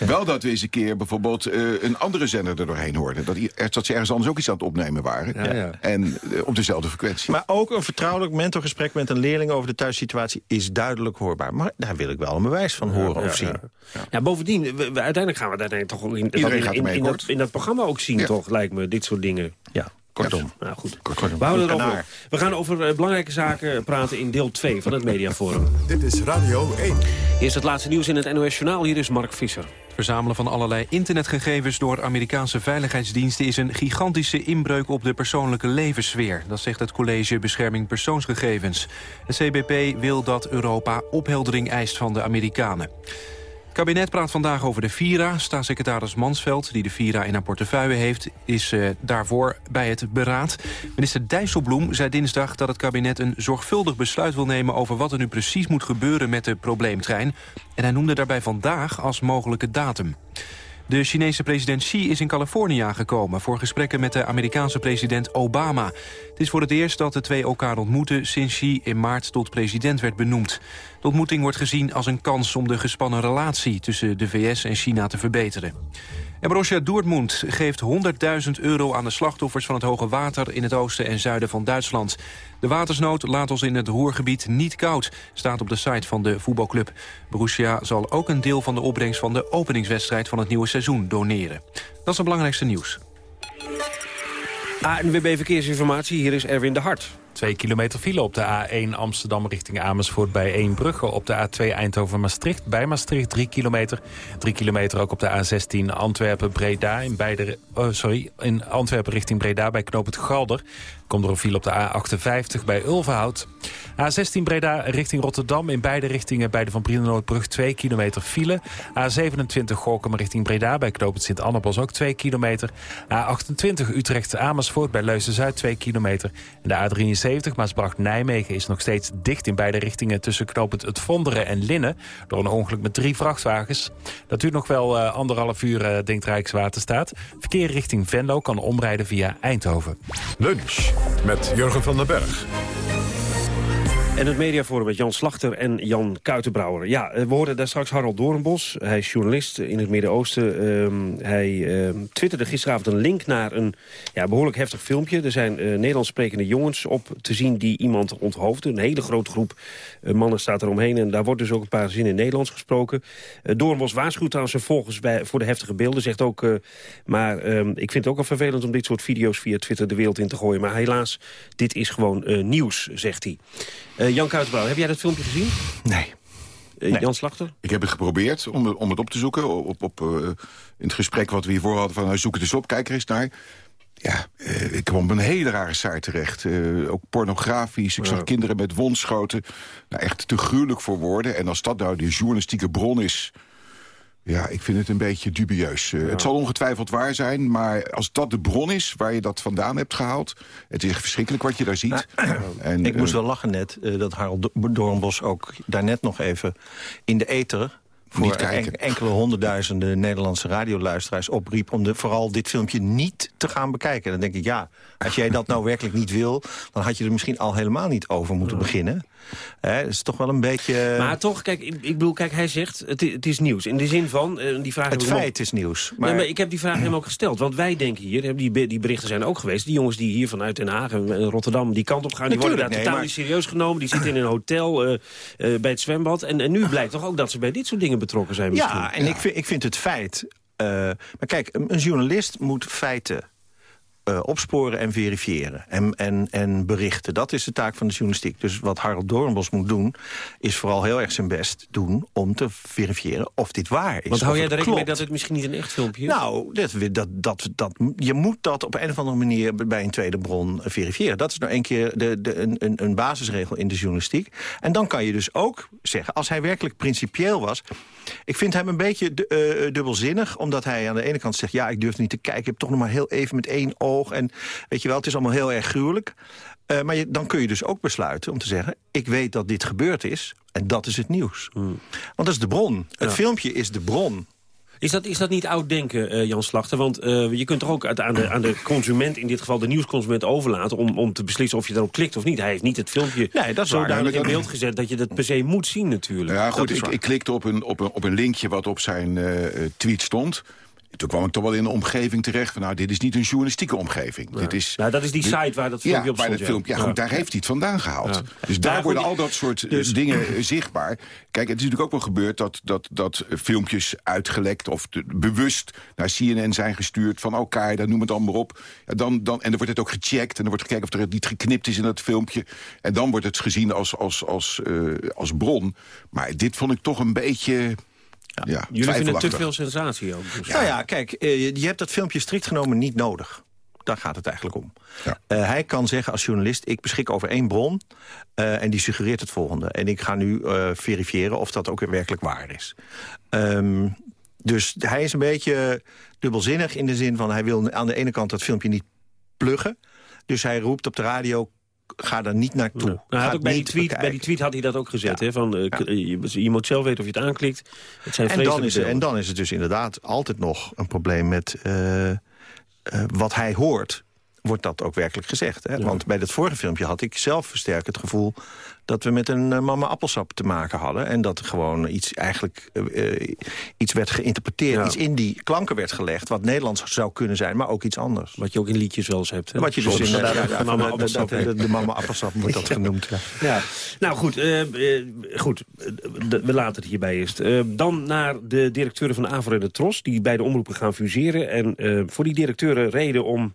Speaker 31: wel dat we eens een keer bijvoorbeeld eh, een andere zender er doorheen hoorden. Dat, dat ze ergens anders ook iets aan het opnemen waren.
Speaker 2: Ja, ja.
Speaker 31: En eh, op dezelfde frequentie.
Speaker 30: Maar ook een vertrouwelijk mentorgesprek met een leerling over de thuissituatie is duidelijk hoorbaar. Maar daar wil ik wel een bewijs van horen
Speaker 2: Ja,
Speaker 30: of zien.
Speaker 2: ja. Ja, bovendien, we, we- uiteindelijk gaan we daar nee, toch wel in, in, in, dat, in dat programma ook zien,
Speaker 31: Ja.
Speaker 2: toch, lijkt me, dit soort dingen.
Speaker 30: Ja, kortom.
Speaker 2: Nou goed,
Speaker 30: Kortom.
Speaker 2: we houden erover. We gaan over eh, belangrijke zaken praten in deel 2 van het Mediaforum.
Speaker 1: Dit is Radio 1.
Speaker 2: Eerst het laatste nieuws in het NOS Journaal. Hier is Mark Visser.
Speaker 3: Het verzamelen van allerlei internetgegevens door Amerikaanse veiligheidsdiensten is een gigantische inbreuk op de persoonlijke levenssfeer. Dat zegt het College Bescherming Persoonsgegevens. Het CBP wil dat Europa opheldering eist van de Amerikanen. Kabinet praat vandaag over de Vira. Staatssecretaris Mansveld, die de Vira in haar portefeuille heeft... is eh, daarvoor bij het beraad. Minister Dijsselbloem zei dinsdag dat het kabinet... een zorgvuldig besluit wil nemen over wat er nu precies moet gebeuren... met de probleemtrein. En hij noemde daarbij vandaag als mogelijke datum. De Chinese president Xi is in Californië aangekomen... voor gesprekken met de Amerikaanse president Obama. Het is voor het eerst dat de twee elkaar ontmoeten... sinds Xi in maart tot president werd benoemd. De ontmoeting wordt gezien als een kans om de gespannen relatie... tussen de VS en China te verbeteren. En Borussia Dortmund geeft 100.000 euro aan de slachtoffers van het hoge water... in het oosten en zuiden van Duitsland. De watersnood laat ons in het Roergebied niet koud, staat op de site van de voetbalclub. Borussia zal ook een deel van de opbrengst van de openingswedstrijd van het nieuwe seizoen doneren. Dat is het belangrijkste nieuws.
Speaker 2: ANWB Verkeersinformatie, hier is Erwin de Hart.
Speaker 13: 2 kilometer file op de A1 Amsterdam richting Amersfoort bij Eembrugge. Op de A2 Eindhoven-Maastricht bij Maastricht 3 kilometer. 3 kilometer ook op de A16 Antwerpen-Breda. In, beide, oh, sorry, in Antwerpen richting Breda bij Knoop het Galder. Komt er een file op de A58 bij Ulvenhout. A16 Breda richting Rotterdam. In beide richtingen bij de Van Brienenoordbrug 2 kilometer file. A27 Gorkum richting Breda bij Knoop het Sint-Annabos ook 2 kilometer. A28 Utrecht Amersfoort bij Leusden-Zuid 2 kilometer. En de A73 Maasbracht-Nijmegen is nog steeds dicht in beide richtingen... tussen knooppunt Het Vonderen en Linnen... door een ongeluk met drie vrachtwagens. Dat duurt nog wel eh, anderhalf uur, eh, denkt Rijkswaterstaat. Verkeer richting Venlo kan omrijden via Eindhoven.
Speaker 1: Lunch met Jurgen van den Berg.
Speaker 2: En het mediaforum met Jan Slachter en Jan Kuitenbrouwer. Ja, eh, we hoorden daar straks Harold Doornbos. Hij is journalist in het Midden-Oosten. Ehm, hij ehm, twitterde gisteravond een link naar een ja, behoorlijk heftig filmpje. Er zijn eh, Nederlands sprekende jongens op te zien die iemand onthoofden. Een hele grote groep eh, mannen staat eromheen. En daar wordt dus ook een paar zinnen in Nederlands gesproken. Uh, Doornbos waarschuwt trouwens zijn volgers bij, voor de heftige beelden. Zegt ook, maar ehm, ik vind het ook al vervelend om dit soort video's via Twitter de wereld in te gooien. Maar helaas, dit is gewoon nieuws, zegt hij. Uh, Jan Kuitenbrouwer, heb jij dat filmpje gezien?
Speaker 30: Nee.
Speaker 2: Uh,
Speaker 31: Nee.
Speaker 2: Jan Slachter?
Speaker 31: Ik heb het geprobeerd om, om het op te zoeken. Op, op, eh, in het gesprek wat we hiervoor hadden van nou, zoek het eens op, kijk er eens naar. Ja, eh, ik kwam op een hele rare site terecht. Eh, ook pornografisch. Ik zag kinderen met wondschoten. Nou, echt te gruwelijk voor woorden. En als dat nou de journalistieke bron is... Ja, ik vind het een beetje dubieus. Eh, Het zal ongetwijfeld waar zijn, maar als dat de bron is... waar je dat vandaan hebt gehaald... het is verschrikkelijk wat je daar ziet. En,
Speaker 30: ik moest
Speaker 31: eh,
Speaker 30: wel lachen net eh, dat Harold Do- Doornbos ook daarnet nog even in de ether... voor
Speaker 31: Niet kijken.
Speaker 30: en- enkele honderdduizenden Nederlandse radioluisteraars opriep... om de, vooral dit filmpje niet te gaan bekijken. Dan denk ik, ja, als jij dat nou werkelijk niet wil... dan had je er misschien al helemaal niet over moeten beginnen. Hè, dat is toch wel een beetje...
Speaker 2: Maar toch, kijk, ik, ik bedoel, kijk, hij zegt, het, het is nieuws. In de zin van, eh, die vraag
Speaker 30: het feit is nieuws.
Speaker 2: Maar...
Speaker 30: Maar,
Speaker 2: maar ik heb die vraag hem ook gesteld. Want wij denken hier, die, die berichten zijn ook geweest... die jongens die hier vanuit Den Haag en Rotterdam die kant op gaan... die worden daar totaal
Speaker 30: nee,
Speaker 2: niet serieus genomen. Die zitten in een hotel eh, eh, bij het zwembad. En, en nu blijkt toch ook dat ze bij dit soort dingen betrokken zijn misschien.
Speaker 30: Ja, en Ik, vind, ik vind het feit... eh, maar kijk, een journalist moet feiten eh, opsporen en verifiëren. En, en, en berichten. Dat is de taak van de journalistiek. Dus wat Harold Doornbos moet doen... is vooral heel erg zijn best doen om te verifiëren of dit waar is.
Speaker 2: Want hou jij er rekening mee dat het misschien niet een echt filmpje is?
Speaker 30: Nou, dat, dat, dat, dat, je moet dat op een of andere manier bij een tweede bron eh, verifiëren. Dat is nou een keer de, de, een, een, basisregel in de journalistiek. En dan kan je dus ook zeggen, als hij werkelijk principieel was... Ik vind hem een beetje eh, dubbelzinnig, omdat hij aan de ene kant zegt... ja, ik durf niet te kijken, ik heb toch nog maar heel even met één oog... en weet je wel, het is allemaal heel erg gruwelijk. Eh, maar je, dan kun je dus ook besluiten om te zeggen... ik weet dat dit gebeurd is en dat is het nieuws. Want dat is de bron. Het
Speaker 2: Hmm. Ja.
Speaker 30: filmpje is de bron.
Speaker 2: Is dat, is dat niet oud denken, eh, Jan Slachter? Want eh, je kunt toch ook aan de, aan de consument, in dit geval de nieuwsconsument, overlaten... om, om te beslissen of je erop klikt of niet. Hij heeft niet het filmpje
Speaker 30: Nee, dat is
Speaker 2: zo
Speaker 30: waar.
Speaker 2: duidelijk in beeld gezet... dat je dat per se moet zien natuurlijk.
Speaker 31: Ja, goed, ik, ik klikte op een, op, een, op een linkje wat op zijn eh, eh, tweet stond. Toen kwam ik toch wel in een omgeving terecht van... nou, dit is niet een journalistieke omgeving. Dit is,
Speaker 2: Nou, dat is die site waar dat filmpje
Speaker 31: ja,
Speaker 2: op stond,
Speaker 31: dat
Speaker 2: ja.
Speaker 31: filmpje, ja, goed, daar heeft hij het vandaan gehaald. Dus daar worden al dat soort eh,
Speaker 2: dus-
Speaker 31: dingen eh, zichtbaar. Kijk, het is natuurlijk ook wel gebeurd dat, dat, dat eh, filmpjes uitgelekt... of bewust naar CNN zijn gestuurd van elkaar, dan noem het allemaal op. Dan, dan, en dan wordt het ook gecheckt en dan wordt gekeken of er niet geknipt is in dat filmpje. En dan wordt het gezien als, als, als, als bron. Maar dit vond ik toch een beetje... Ja,
Speaker 2: Jullie vinden te veel sensatie ook. dus.
Speaker 30: Nou ja, kijk, eh, je, je hebt dat filmpje strikt genomen niet nodig. Daar gaat het eigenlijk om. Eh, hij kan zeggen als journalist, ik beschik over één bron... eh, en die suggereert het volgende. En ik ga nu eh, verifiëren of dat ook werkelijk waar is. Ehm, dus hij is een beetje dubbelzinnig in de zin van... hij wil aan de ene kant dat filmpje niet pluggen. Dus hij roept op de radio, ga daar niet naartoe.
Speaker 2: Nou, hij had
Speaker 30: het
Speaker 2: ook bij, die tweet, bij die tweet had hij dat ook gezet. Hè, van, eh, je, je moet zelf weten of je het aanklikt. Het zijn
Speaker 30: En dan, is het, en dan is het dus inderdaad altijd nog een probleem met eh, eh, wat hij hoort. Wordt dat ook werkelijk gezegd? Hè? Want bij dat vorige filmpje had ik zelf versterkt het gevoel... dat we met een eh, mama appelsap te maken hadden. En dat er gewoon iets eigenlijk eh, eh, iets werd geïnterpreteerd.
Speaker 2: Ja.
Speaker 30: Iets in die klanken werd gelegd. Wat Nederlands zou kunnen zijn, maar ook iets anders.
Speaker 2: Wat je ook in liedjes wel eens hebt. Hè?
Speaker 30: Wat je dus in ja, van
Speaker 2: mama
Speaker 30: de-
Speaker 2: appelsap
Speaker 30: de,
Speaker 2: heet.
Speaker 30: de, de mama appelsap wordt dat genoemd. Ja.
Speaker 2: Nou goed, goed. we laten het hierbij eerst. Dan naar de directeuren van Avro en de Tros... die bij de omroepen gaan fuseren. En voor die directeuren reden om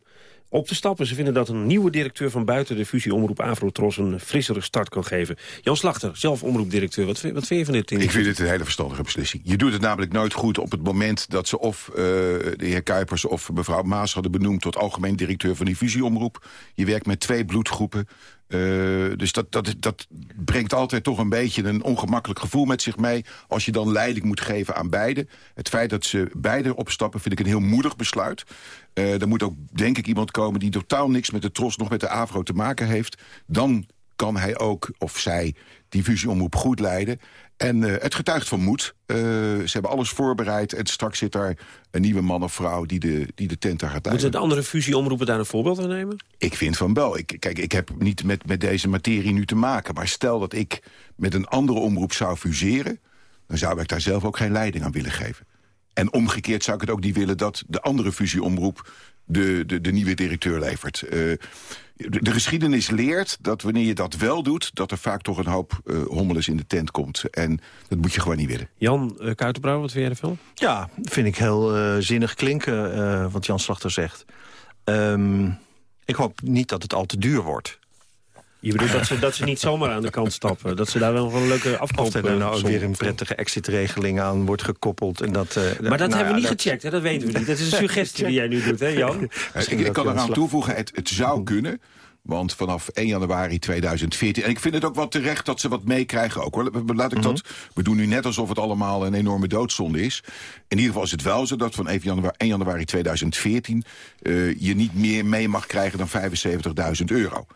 Speaker 2: op te stappen. Ze vinden dat een nieuwe directeur van buiten de fusieomroep Avro-Tros... een frissere start kan geven. Jan Slachter, zelf omroepdirecteur. Wat, wat vind je van dit?
Speaker 31: Ik vind het een hele verstandige beslissing. Je doet het namelijk nooit goed op het moment dat ze of eh, de heer Kuipers of mevrouw Maas hadden benoemd tot algemeen directeur van die fusieomroep. Je werkt met twee bloedgroepen. Eh, dus dat, dat, dat brengt altijd toch een beetje een ongemakkelijk gevoel met zich mee... als je dan leiding moet geven aan beide. Het feit dat ze beide opstappen vind ik een heel moedig besluit. Eh er moet ook, denk ik, iemand komen die totaal niks met de Tros... nog met de AVRO te maken heeft. Dan kan hij ook, of zij, die fusieomroep goed leiden. En eh, het getuigt van moed. Eh, ze hebben alles voorbereid en straks zit daar een nieuwe man of vrouw... die de, die de tent daar gaat leiden.
Speaker 2: Moeten de andere fusieomroepen daar een voorbeeld aan nemen?
Speaker 31: Ik vind van wel. Ik, kijk, ik heb niet met, met deze materie nu te maken. Maar stel dat ik met een andere omroep zou fuseren... dan zou ik daar zelf ook geen leiding aan willen geven. En omgekeerd zou ik het ook niet willen dat de andere fusieomroep... de, de, de nieuwe directeur levert. Eh, de, de geschiedenis leert dat wanneer je dat wel doet... dat er vaak toch een hoop eh hommeles in de tent komt. En dat moet je gewoon niet willen.
Speaker 2: Jan uh, Kuitenbrouw, wat vind jij ervan?
Speaker 30: Ja, vind ik heel uh, zinnig klinken, uh, wat Jan Slachter zegt. Um, ik hoop niet dat het al te duur wordt.
Speaker 2: Je bedoelt dat ze, dat ze niet zomaar aan de kant stappen? Dat ze daar wel een leuke afkoop...
Speaker 30: Of er dan nou ook weer een prettige exitregeling aan wordt gekoppeld. En dat, uh,
Speaker 2: maar dat
Speaker 30: nou
Speaker 2: hebben we niet
Speaker 30: dat...
Speaker 2: gecheckt, hè? dat weten we niet. Dat is een suggestie die jij nu doet, hè Jan?
Speaker 31: ik, ik kan eraan toevoegen, het, het zou kunnen... Want vanaf 1 januari 2014... en ik vind het ook wel terecht dat ze wat meekrijgen ook. Hoor. Laat ik dat,
Speaker 30: Mhm.
Speaker 31: we doen nu net alsof het allemaal een enorme doodzonde is. In ieder geval is het wel zo dat van 1 januari, 1 januari 2014... Uh, je niet meer mee mag krijgen dan 75.000 euro.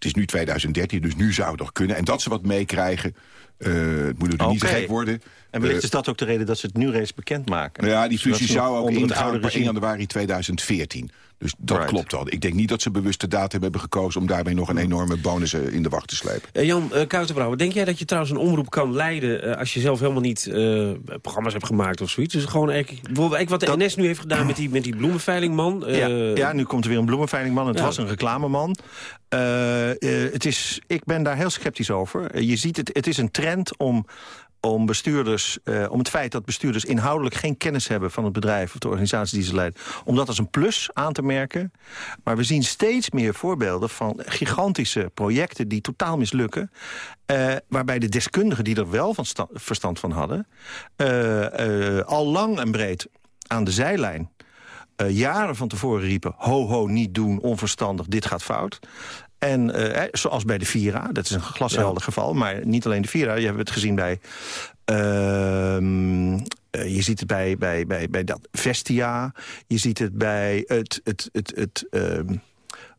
Speaker 31: Het is nu 2013, dus nu zou het nog kunnen. En dat ze wat meekrijgen, uh, het moet er niet te gek worden...
Speaker 30: En wellicht is dat ook de reden dat ze het nu reeds bekendmaken.
Speaker 31: Ja, die fusie zou ook ingaan
Speaker 30: oude
Speaker 31: per 1
Speaker 30: regime.
Speaker 31: januari 2014. Dus dat
Speaker 30: Right.
Speaker 31: klopt wel. Ik denk niet dat ze bewust de datum hebben gekozen... om daarmee nog een enorme bonus eh, in de wacht te slepen.
Speaker 2: Uh, Jan uh, Kuitenbrouwer, denk jij dat je trouwens een omroep kan leiden... Uh, als je zelf helemaal niet uh, programma's hebt gemaakt of zoiets? Dus gewoon eigenlijk, eigenlijk wat de dat... NS nu heeft gedaan met die, met die bloemenveilingman.
Speaker 30: Ja, ja, nu komt er weer een bloemenveilingman. Het
Speaker 2: Ja.
Speaker 30: was een reclameman. Uh, uh, het is, ik ben daar heel sceptisch over. Uh, je ziet het, het is een trend om om, bestuurders, eh, om het feit dat bestuurders inhoudelijk geen kennis hebben... van het bedrijf of de organisatie die ze leiden... om dat als een plus aan te merken. Maar we zien steeds meer voorbeelden van gigantische projecten... die totaal mislukken. Uh, waarbij de deskundigen die er wel van verstand van hadden... Uh, al lang en breed aan de zijlijn jaren van tevoren riepen... ho, ho, niet doen, onverstandig, dit gaat fout. En uh, zoals bij de Vira, dat is een glashelder geval... maar niet alleen de Vira, je hebt het gezien bij... Uh, je ziet het bij, bij, bij, bij dat Vestia. Je ziet het bij het, het, het, het, uh,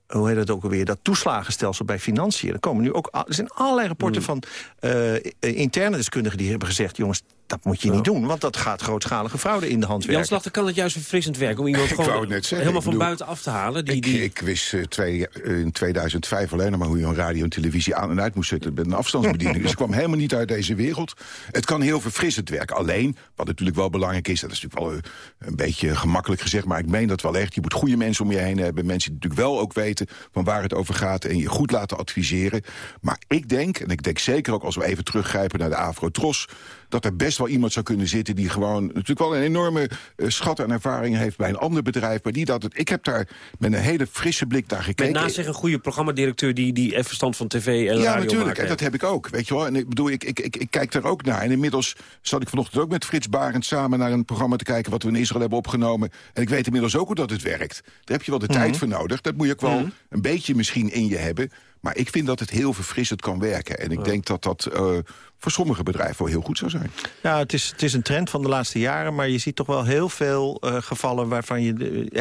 Speaker 30: hoe heet dat ook alweer, dat toeslagenstelsel bij financiën. Er, komen nu ook, er zijn allerlei rapporten mm. van uh, interne deskundigen die hebben gezegd... jongens, dat moet je niet doen, want dat gaat grootschalige fraude in de hand werken.
Speaker 2: Jan Slachter, kan het juist verfrissend werken om iemand gewoon helemaal van buiten af te halen?
Speaker 31: Die, ik, die... ik wist uh, twee, in 2005 alleen nog maar hoe je een radio en televisie aan en uit moest zetten met een afstandsbediening. dus ik kwam helemaal niet uit deze wereld. Het kan heel verfrissend werken. Alleen, wat natuurlijk wel belangrijk is, dat is natuurlijk wel uh, een beetje gemakkelijk gezegd, maar ik meen dat wel echt. Je moet goede mensen om je heen hebben, mensen die natuurlijk wel ook weten van waar het over gaat en je goed laten adviseren. Maar ik denk, en ik denk zeker ook als we even teruggrijpen naar de Afro-Tros dat er best wel iemand zou kunnen zitten... die gewoon natuurlijk wel een enorme uh, schat aan ervaring heeft bij een ander bedrijf. Maar die dat het, ik heb daar met een hele frisse blik naar gekeken.
Speaker 2: naast zich een goede programmadirecteur die, die even verstand van tv en
Speaker 31: ja,
Speaker 2: radio Ja,
Speaker 31: natuurlijk. En dat heb ik ook. Weet je wel? En ik bedoel, ik, ik, ik, ik kijk daar ook naar. En inmiddels zat ik vanochtend ook met Frits Barend samen naar een programma te kijken... wat we in Israël hebben opgenomen. En ik weet inmiddels ook hoe dat het werkt. Daar heb je wel de tijd
Speaker 2: Mhm.
Speaker 31: voor nodig. Dat moet je ook wel
Speaker 2: Mhm.
Speaker 31: een beetje misschien in je hebben. Maar ik vind dat het heel verfrissend kan werken. En ik denk dat dat uh, voor sommige bedrijven wel heel goed zou zijn.
Speaker 30: Ja, het is, het is een trend van de laatste jaren... maar je ziet toch wel heel veel uh, gevallen waarvan je...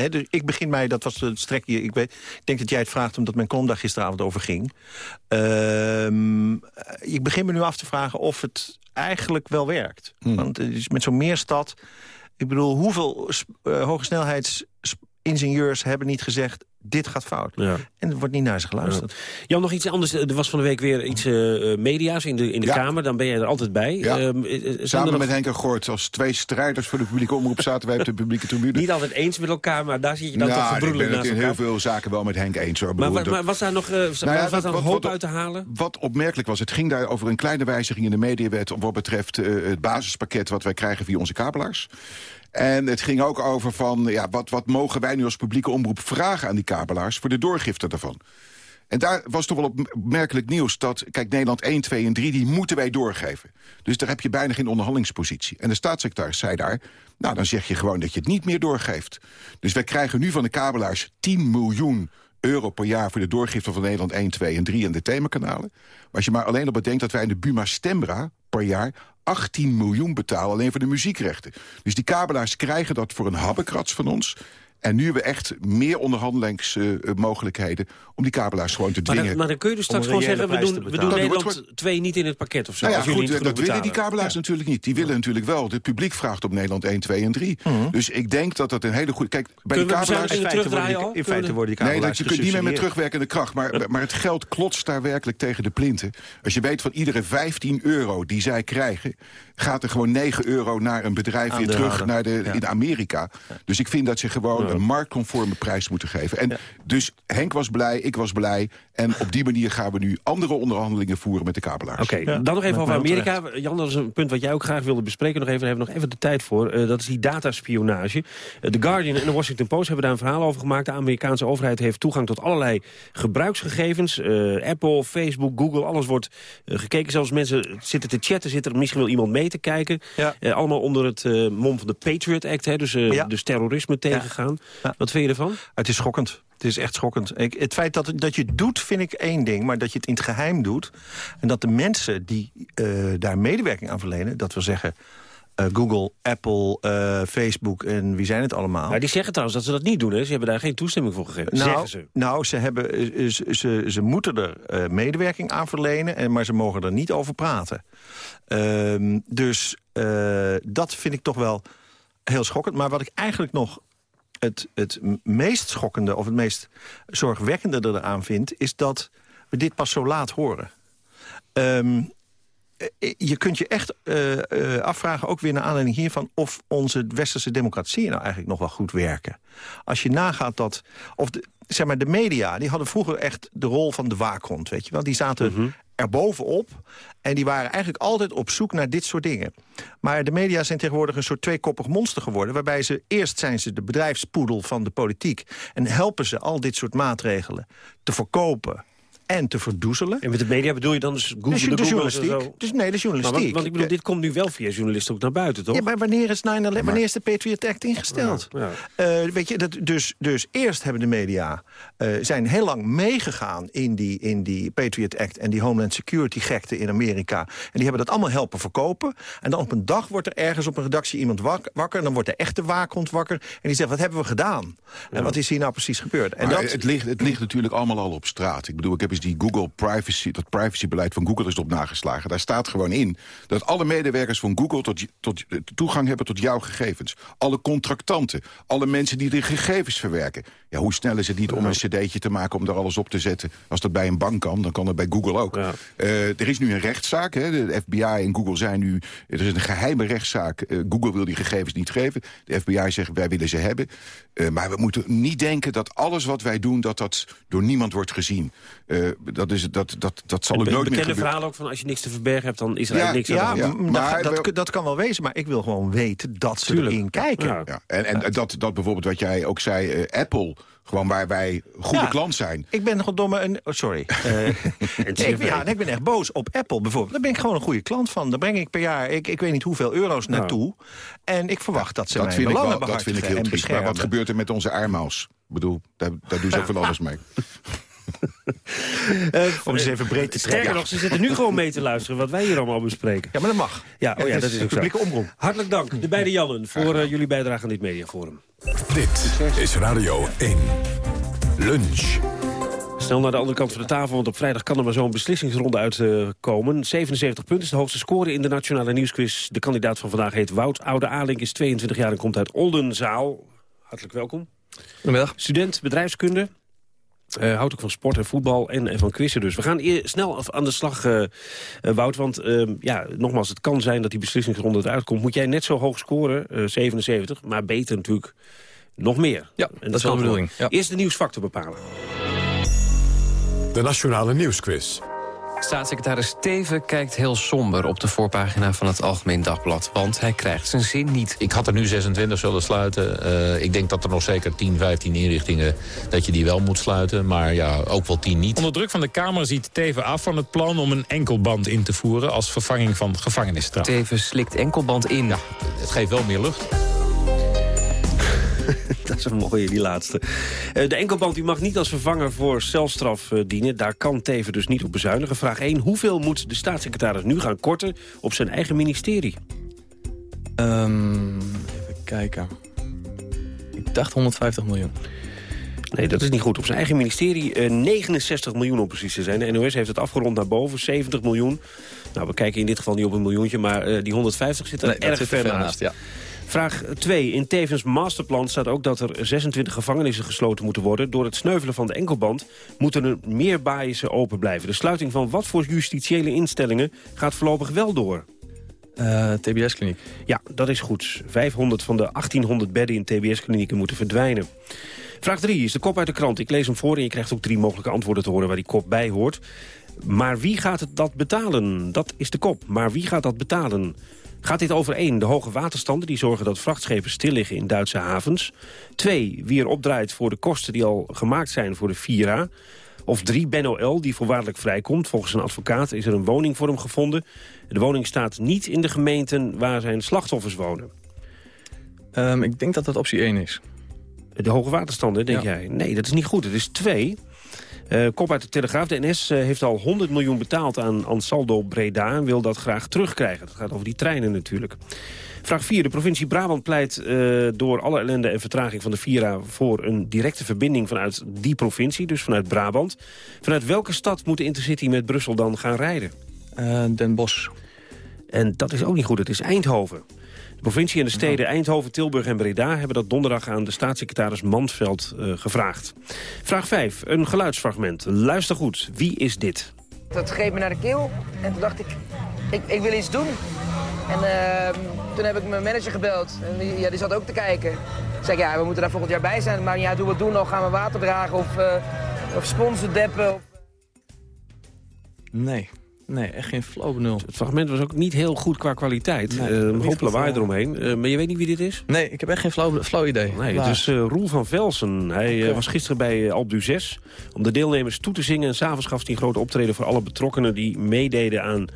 Speaker 30: Dus ik begin mij, dat was het strekje... Ik, weet, ik denk dat jij het vraagt omdat mijn column daar gisteravond over ging. Uh, ik begin me nu af te vragen of het eigenlijk wel werkt. Hmm. Want is met zo'n meerstad... Ik bedoel, hoeveel uh, hoge snelheids ingenieurs hebben niet gezegd... dit gaat fout.
Speaker 2: Ja.
Speaker 30: En er wordt niet naar ze geluisterd.
Speaker 2: Ja. Jan, nog iets anders. Er was van de week weer iets uh, media's in de, in de ja. Kamer. Dan ben jij er altijd bij.
Speaker 31: Ja.
Speaker 2: Uh,
Speaker 31: Samen met Henk en Goort. Als twee strijders voor de publieke omroep zaten wij op de publieke tribune.
Speaker 2: Niet altijd eens met elkaar, maar daar zit je dan
Speaker 31: nou,
Speaker 2: toch verbroedelijk naast
Speaker 31: ik ben het in heel veel zaken wel met Henk eens. Hoor.
Speaker 2: Maar, was daar nog uh, nou ja, was daar wat, hoop wat, uit te halen?
Speaker 31: Wat opmerkelijk was, het ging daar over een kleine wijziging in de mediawet... wat betreft het basispakket wat wij krijgen via onze kabelaars. En het ging ook over van, ja, wat, wat mogen wij nu als publieke omroep vragen aan die kabelaars voor de doorgifte daarvan. En daar was toch wel opmerkelijk nieuws dat, kijk, Nederland 1, 2 en 3, die moeten wij doorgeven. Dus daar heb je bijna geen onderhandelingspositie. En de staatssecretaris zei daar, nou, dan zeg je gewoon dat je het niet meer doorgeeft. Dus wij krijgen nu van de kabelaars 10 miljoen euro per jaar voor de doorgifte van Nederland 1, 2 en 3 en de themakanalen. Maar als je maar alleen op bedenkt dat wij in de Buma Stemra per jaar 18 miljoen betalen alleen voor de muziekrechten. Dus die kabelaars krijgen dat voor een habbekrats van ons. En nu hebben we echt meer onderhandelingsmogelijkheden... Om die kabelaars gewoon te dwingen.
Speaker 2: Maar dan, maar dan kun je dus straks gewoon zeggen... we doen, we doen Nederland 2 niet in het pakket of zo.
Speaker 31: Nou ja, goed, dat willen die kabelaars ja. natuurlijk niet. Die willen natuurlijk wel. Het publiek vraagt op Nederland 1, 2 en 3.
Speaker 2: Mhm.
Speaker 31: Mm -hmm. Dus ik denk dat dat een hele goede... Kijk, bij
Speaker 2: Kunnen
Speaker 31: die kabelaars...
Speaker 2: In feite, worden,
Speaker 30: in feite worden die kabelaars
Speaker 31: Nee, dat je kunt niet meer met terugwerkende kracht. Maar, maar het geld klotst daar werkelijk tegen de plinten. Als je weet van iedere 15 euro die zij krijgen... gaat er gewoon 9 euro naar een bedrijf weer terug naar de, ja. in Amerika. Dus ik vind dat ze gewoon. Een marktconforme prijs moeten geven. En ja. dus Henk was blij, ik was blij. En op die manier gaan we nu andere onderhandelingen voeren met de kabelaars.
Speaker 2: Oké, okay, dan nog even over Amerika. Jan, dat is een punt wat jij ook graag wilde bespreken. Nog even, daar hebben we nog even de tijd voor. Uh, dat is die dataspionage. Uh, The Guardian en de Washington Post hebben daar een verhaal over gemaakt. De Amerikaanse overheid heeft toegang tot allerlei gebruiksgegevens. Uh, Apple, Facebook, Google, alles wordt gekeken. Zelfs mensen zitten te chatten, zit er misschien wel iemand mee te kijken. Ja. allemaal onder het mom van de Patriot Act, hè, dus, ja. dus terrorisme tegengaan. Ja. Wat vind je ervan?
Speaker 30: Het is schokkend. Het is echt schokkend. Ik, het feit dat, dat je het doet, vind ik één ding. Maar dat je het in het geheim doet... en dat de mensen die uh, daar medewerking aan verlenen... dat wil zeggen uh, Google, Apple, uh, Facebook en wie zijn het allemaal...
Speaker 2: Ja, die zeggen trouwens dat ze dat niet doen. Hè? Ze hebben daar geen toestemming voor gegeven,
Speaker 30: nou,
Speaker 2: zeggen ze.
Speaker 30: Nou, ze, hebben, ze, ze, ze moeten er medewerking aan verlenen... En, maar ze mogen er niet over praten. Uh, dus dat vind ik toch wel heel schokkend. Maar wat ik eigenlijk nog het, het meest schokkende of het meest zorgwekkende eraan vind... is dat we dit pas zo laat horen. Um, je kunt je echt uh, afvragen, ook weer naar aanleiding hiervan... of onze westerse democratieën nou eigenlijk nog wel goed werken. Als je nagaat dat... Of de, zeg maar, de media, die hadden vroeger echt de rol van de waakhond, weet je wel. Die zaten... -hmm. Erbovenop. En die waren eigenlijk altijd op zoek naar dit soort dingen. Maar de media zijn tegenwoordig een soort tweekoppig monster geworden... waarbij ze eerst zijn ze de bedrijfspoedel van de politiek... en helpen ze al dit soort maatregelen te verkopen en te verdoezelen.
Speaker 2: En met de media bedoel je dan dus Google,
Speaker 30: de,
Speaker 2: de,
Speaker 30: journalistiek.
Speaker 2: zo?
Speaker 30: Dus, nee, de
Speaker 2: Maar
Speaker 30: journalistiek.
Speaker 2: want, want ik bedoel, dit komt nu wel via journalisten ook naar buiten, toch?
Speaker 30: Ja, maar wanneer is, 9/11 wanneer is de Patriot Act ingesteld?
Speaker 2: Ja,
Speaker 30: Eh, weet je, dat, dus, dus eerst hebben de media eh, zijn heel lang meegegaan in die, in die Patriot Act en die Homeland Security gekte in Amerika. En die hebben dat allemaal helpen verkopen. En dan op een dag wordt er ergens op een redactie iemand wak- wakker. En dan wordt de echte waakhond wakker. En die zegt, wat hebben we gedaan? En wat is hier nou precies gebeurd? En dat,
Speaker 31: het, ligt, het ligt natuurlijk allemaal al op straat. Ik bedoel, ik heb eens die Google privacy, dat privacybeleid van Google is op nageslagen. Daar staat gewoon in dat alle medewerkers van Google tot, tot, toegang hebben tot jouw gegevens. Alle contractanten, alle mensen die de gegevens verwerken. Ja, hoe snel is het niet om een cd'tje te maken om daar alles op te zetten? Als dat bij een bank kan, dan kan dat bij Google ook. Eh, er is nu een rechtszaak. Hè. De FBI en Google zijn nu... Er is een geheime rechtszaak. Eh, Google wil die gegevens niet geven. De FBI zegt, wij willen ze hebben. Eh, maar we moeten niet denken dat alles wat wij doen... dat dat door niemand wordt gezien. Dat, is, dat, dat, dat zal
Speaker 2: Het
Speaker 31: ook nooit meer
Speaker 2: bekende
Speaker 31: gebeuren.
Speaker 2: verhaal ook van als je niks te verbergen hebt, dan is er
Speaker 31: Ja,
Speaker 2: eigenlijk niks aan
Speaker 30: ja,
Speaker 2: de hand.
Speaker 30: m-
Speaker 31: Maar
Speaker 30: dat, dat, dat kan wel wezen, maar ik wil gewoon weten dat ze
Speaker 2: Tuurlijk.
Speaker 30: erin kijken.
Speaker 2: Ja.
Speaker 31: Ja, en en Dat, dat bijvoorbeeld wat jij ook zei, eh, Apple... gewoon waar wij goede
Speaker 30: Ja.
Speaker 31: klant zijn.
Speaker 30: Ik ben goddomme een... Oh, sorry. Eh, ik, ben- ja, ik ben echt boos op Apple bijvoorbeeld. Daar ben ik gewoon een goede klant van. Daar breng ik per jaar, ik, ik weet niet hoeveel euro's naartoe. En ik verwacht dat ze
Speaker 31: Dat
Speaker 30: mijn
Speaker 31: vind, ik
Speaker 30: belangen
Speaker 31: wel, dat vind ik
Speaker 30: behartigen
Speaker 31: heel
Speaker 30: en
Speaker 31: triest. Maar wat gebeurt er met onze airmaus? Ik bedoel, daar, daar doen ze ook van alles mee.
Speaker 30: Om eens even breed te
Speaker 2: Sterker
Speaker 30: trekken.
Speaker 2: nog, ze zitten nu gewoon mee te luisteren wat wij hier allemaal bespreken.
Speaker 30: Ja, maar dat mag.
Speaker 2: Ja, oh ja, dat
Speaker 30: is
Speaker 2: ook zo.
Speaker 30: publieke omroep.
Speaker 2: Hartelijk dank, de beide Jannen, voor eh, jullie bijdrage aan dit mediaforum.
Speaker 1: Dit is Radio 1. Lunch.
Speaker 2: Snel naar de andere kant van de tafel, want op vrijdag kan er maar zo'n beslissingsronde uitkomen. 77 punten is de hoogste score in de Nationale Nieuwsquiz. De kandidaat van vandaag heet Wout Oude Alink, is 22 jaar en komt uit Oldenzaal. Hartelijk welkom.
Speaker 32: Goedemiddag.
Speaker 2: Student bedrijfskunde. Eh, houdt ook van sport en voetbal en, en van quizzen dus. We gaan eer- snel af- aan de slag, eh, eh, Wout. Want ehm, ja, nogmaals, het kan zijn dat die beslissingsronde eruit komt. Moet jij net zo hoog scoren, eh, 77, maar beter natuurlijk nog meer.
Speaker 32: Ja,
Speaker 2: En
Speaker 32: dat is wel de bedoeling, ja.
Speaker 2: Eerst de nieuwsfactor bepalen.
Speaker 1: De Nationale Nieuwsquiz.
Speaker 32: Staatssecretaris Teven kijkt heel somber op de voorpagina van het Algemeen Dagblad. Want hij krijgt zijn zin niet.
Speaker 33: Ik had er nu 26 zullen sluiten. Eh, ik denk dat er nog zeker 10, 15 inrichtingen... dat je die wel moet sluiten, maar ja, ook wel 10 niet.
Speaker 34: Onder druk van de Kamer ziet Teven af van het plan om een enkelband in te voeren... als vervanging van gevangenisstraf.
Speaker 32: Teven slikt enkelband in.
Speaker 33: Ja, het geeft wel meer lucht.
Speaker 2: Dat is een mooie, die laatste. Eh, de enkelband die mag niet als vervanger voor celstraf eh, dienen. Daar kan Teven dus niet op bezuinigen. Vraag 1. Hoeveel moet de staatssecretaris nu gaan korten op zijn eigen ministerie?
Speaker 32: Ehm, even kijken. Ik dacht 150 miljoen.
Speaker 2: Nee, dat is niet goed. Op zijn eigen ministerie eh, 69 miljoen om precies te zijn. De NOS heeft het afgerond naar boven, 70 miljoen. Nou, we kijken in dit geval niet op een miljoentje... maar eh, die 150 zit er
Speaker 32: Nee,
Speaker 2: erg
Speaker 32: er
Speaker 2: ver naast,
Speaker 32: ja.
Speaker 2: Vraag 2. In Tevens masterplan staat ook dat er 26 gevangenissen gesloten moeten worden. Door het sneuvelen van de enkelband moeten er meer baaissen open blijven. De sluiting van wat voor justitiële instellingen gaat voorlopig wel door?
Speaker 32: Eh, TBS-kliniek.
Speaker 2: Ja, dat is goed. 500 van de 1800 bedden in TBS-klinieken moeten verdwijnen. Vraag 3 is de kop uit de krant. Ik lees hem voor en je krijgt ook drie mogelijke antwoorden te horen waar die kop bij hoort. Maar wie gaat het dat betalen? Dat is de kop. Maar wie gaat dat betalen? Gaat dit over één, de hoge waterstanden die zorgen dat vrachtschepen stil liggen in Duitse havens? Twee, wie er opdraait voor de kosten die al gemaakt zijn voor de Vira? Of drie, Ben L, die voorwaardelijk vrijkomt. Volgens een advocaat is er een woning voor hem gevonden. De woning staat niet in de gemeenten waar zijn slachtoffers wonen.
Speaker 32: Ehm, ik denk dat dat optie 1 is.
Speaker 2: De hoge waterstanden, denk
Speaker 32: Ja.
Speaker 2: jij? Nee, dat is niet goed. Het is twee. Eh, kop uit de Telegraaf. De NS eh, heeft al 100 miljoen betaald aan Ansaldo Breda... en wil dat graag terugkrijgen. Dat gaat over die treinen natuurlijk. Vraag 4. De provincie Brabant pleit eh, door alle ellende en vertraging van de Vira... voor een directe verbinding vanuit die provincie, dus vanuit Brabant. Vanuit welke stad moet de Intercity met Brussel dan gaan rijden?
Speaker 32: Den Bosch.
Speaker 2: En dat is ook niet goed. Het is Eindhoven. De provincie en de steden Eindhoven, Tilburg en Breda... hebben dat donderdag aan de staatssecretaris Mansveld eh, gevraagd. Vraag 5. Een geluidsfragment. Luister goed. Wie is dit?
Speaker 35: Dat greep me naar de keel en toen dacht ik, ik, ik wil iets doen. En ehm, toen heb ik mijn manager gebeld en die, ja, die zat ook te kijken. Ik zei, ja, we moeten daar volgend jaar bij zijn. Maar ja, hoe we het doen, nog gaan we water dragen of, uh, of sponsordeppen. Of...
Speaker 32: Nee,
Speaker 36: Nee, echt geen flow benul.
Speaker 2: Het fragment was ook niet heel goed qua kwaliteit.
Speaker 36: Nee,
Speaker 2: Eh, hoop lawaai eromheen. Eh, maar je weet niet wie dit is?
Speaker 36: Nee, ik heb echt geen flow, idee.
Speaker 2: Nee, het is eh, Roel van Velsen. Hij was gisteren bij Alpe d'Huez om de deelnemers toe te zingen. En s'avonds gaf hij een grote optreden voor alle betrokkenen die meededen aan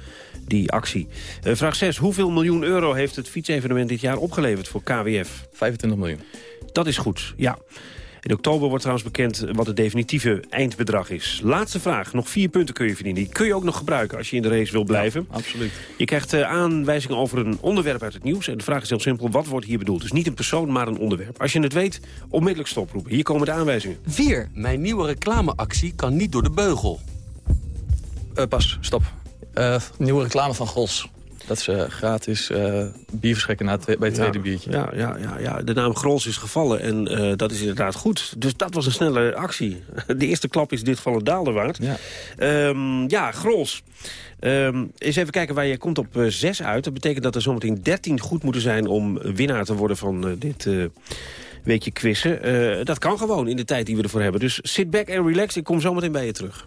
Speaker 2: die actie. Vraag 6. Hoeveel miljoen euro heeft het fietsevenement dit jaar opgeleverd voor KWF?
Speaker 36: 25 miljoen.
Speaker 2: Dat is goed, ja. In oktober wordt trouwens bekend wat het definitieve eindbedrag is. Laatste vraag. Nog vier punten kun je verdienen. Die kun je ook nog gebruiken als je in de race wil blijven.
Speaker 36: absoluut.
Speaker 2: Je krijgt eh, aanwijzingen over een onderwerp uit het nieuws. En de vraag is heel simpel. Wat wordt hier bedoeld? Dus niet een persoon, maar een onderwerp. Als je het weet, onmiddellijk stoproepen. Hier komen de aanwijzingen.
Speaker 37: 4. Mijn nieuwe reclameactie kan niet door de beugel.
Speaker 36: Eh, pas, stop. Eh, nieuwe reclame van Gros. Dat is eh, gratis eh bier verschrikken na bij het tweede
Speaker 2: ja,
Speaker 36: biertje.
Speaker 2: Ja, ja, ja, ja, de naam Grols is gevallen en eh, dat is inderdaad goed. Dus dat was een snelle actie. De eerste klap is dit geval een daalder waard.
Speaker 36: Ja,
Speaker 2: Ehm, ja Grols. Ehm, eens even kijken waar je komt op 6 uit. Dat betekent dat er zometeen 13 goed moeten zijn om winnaar te worden van eh, dit... eh, Weekje quizzen. Eh, dat kan gewoon in de tijd die we ervoor hebben. Dus sit back en relax. Ik kom zometeen bij je terug.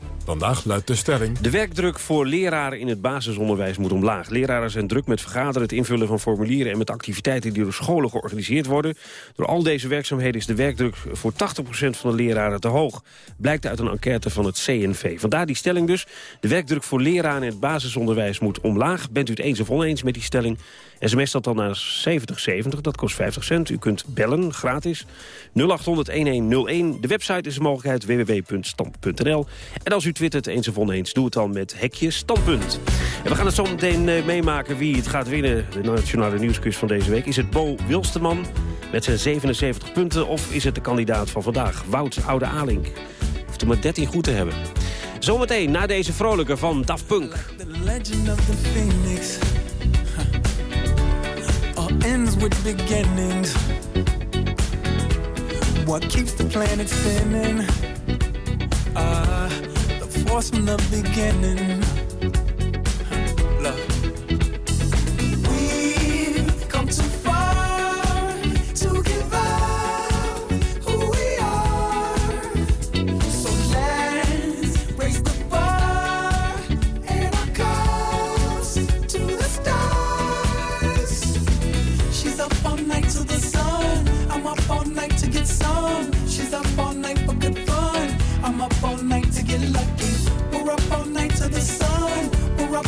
Speaker 1: Vandaag luidt de stelling...
Speaker 2: De werkdruk voor leraren in het basisonderwijs moet omlaag. Leraren zijn druk met vergaderen, het invullen van formulieren... en met activiteiten die door scholen georganiseerd worden. Door al deze werkzaamheden is de werkdruk voor 80% van de leraren te hoog. Blijkt uit een enquête van het CNV. Vandaar die stelling dus. De werkdruk voor leraren in het basisonderwijs moet omlaag. Bent u het eens of oneens met die stelling? SMS dat dan naar 7070, dat kost 50 cent. U kunt bellen, gratis. 0800-1101. De website is de mogelijkheid www.stand.nl. En als u twittert eens of oneens, doe het dan met hekje standpunt. En we gaan het zo meteen eh, meemaken wie het gaat winnen. De Nationale Nieuwsquiz van deze week. Is het Bo Wilsterman met zijn 77 punten... of is het de kandidaat van vandaag, Wout Oude Alink? Heeft er maar 13 goed te hebben. Zometeen na deze vrolijke van Daft Punk.
Speaker 38: Legend of the phoenix ends with beginnings. What keeps the planet spinning? Ah, from the beginning.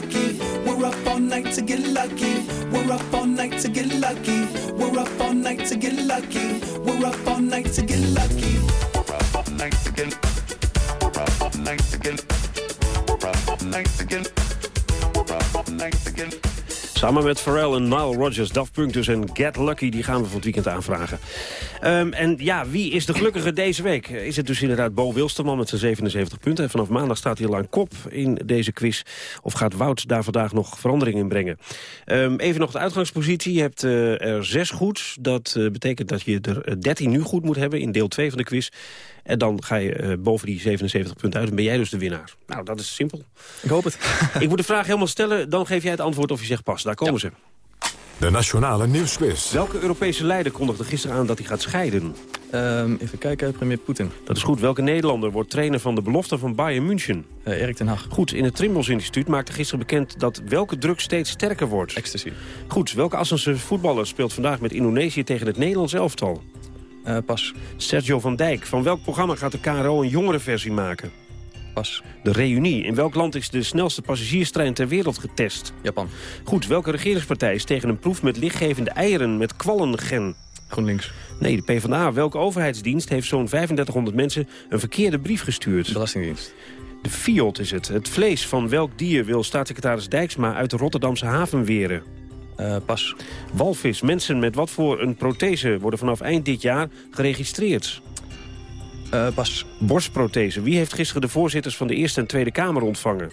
Speaker 38: Lucky. We're up all night to get lucky. We're up all night to get lucky. We're up all night to get lucky. We're up all night to get lucky. We're up all night to get. We're up all night to get. We're up all night to get. We're up all night to get.
Speaker 2: Samen met Pharrell en Nile Rodgers, Daft Punk dus en Get Lucky... die gaan we van het weekend aanvragen. Ehm, en ja, wie is de gelukkige deze week? Is het dus inderdaad Bo Wilsterman met zijn 77 punten. En vanaf maandag staat hij al aan kop in deze quiz. Of gaat Wout daar vandaag nog verandering in brengen? Ehm, even nog de uitgangspositie. Je hebt eh, er zes goed. Dat eh, betekent dat je er eh, 13 nu goed moet hebben in deel 2 van de quiz. En dan ga je eh, boven die 77 punten uit. En ben jij dus de winnaar. Nou, dat is simpel.
Speaker 36: Ik hoop het.
Speaker 2: Ik moet de vraag helemaal stellen. Dan geef jij het antwoord of je zegt pas. Daar komen ze.
Speaker 1: De Nationale Nieuwsquiz.
Speaker 2: Welke Europese leider kondigde gisteren aan dat hij gaat scheiden?
Speaker 36: Ehm, even kijken, premier Poetin.
Speaker 2: Dat is goed. Welke Nederlander wordt trainer van de belofte van Bayern München?
Speaker 36: Uh, Erik ten Hag.
Speaker 2: Goed. In het Trimbos Instituut maakte gisteren bekend dat welke druk steeds sterker wordt?
Speaker 36: Ecstasy.
Speaker 2: Goed. Welke Assense voetballer speelt vandaag met Indonesië tegen het Nederlands elftal?
Speaker 36: Uh, pas.
Speaker 2: Sergio van Dijk. Van welk programma gaat de KRO een jongerenversie maken?
Speaker 36: Pas.
Speaker 2: De reunie. In welk land is de snelste passagierstrein ter wereld getest?
Speaker 36: Japan.
Speaker 2: Goed. Welke regeringspartij is tegen een proef met lichtgevende eieren met kwallengen?
Speaker 36: GroenLinks.
Speaker 2: Nee, de PvdA. Welke overheidsdienst heeft zo'n 3500 mensen een verkeerde brief gestuurd?
Speaker 36: Belastingdienst.
Speaker 2: De FIOD is het. Het vlees van welk dier wil staatssecretaris Dijksma uit de Rotterdamse haven weren?
Speaker 36: Uh, pas.
Speaker 2: Walvis. Mensen met wat voor een prothese worden vanaf eind dit jaar geregistreerd?
Speaker 36: Uh, pas.
Speaker 2: Borstprothese. Wie heeft gisteren de voorzitters van de Eerste en Tweede Kamer ontvangen?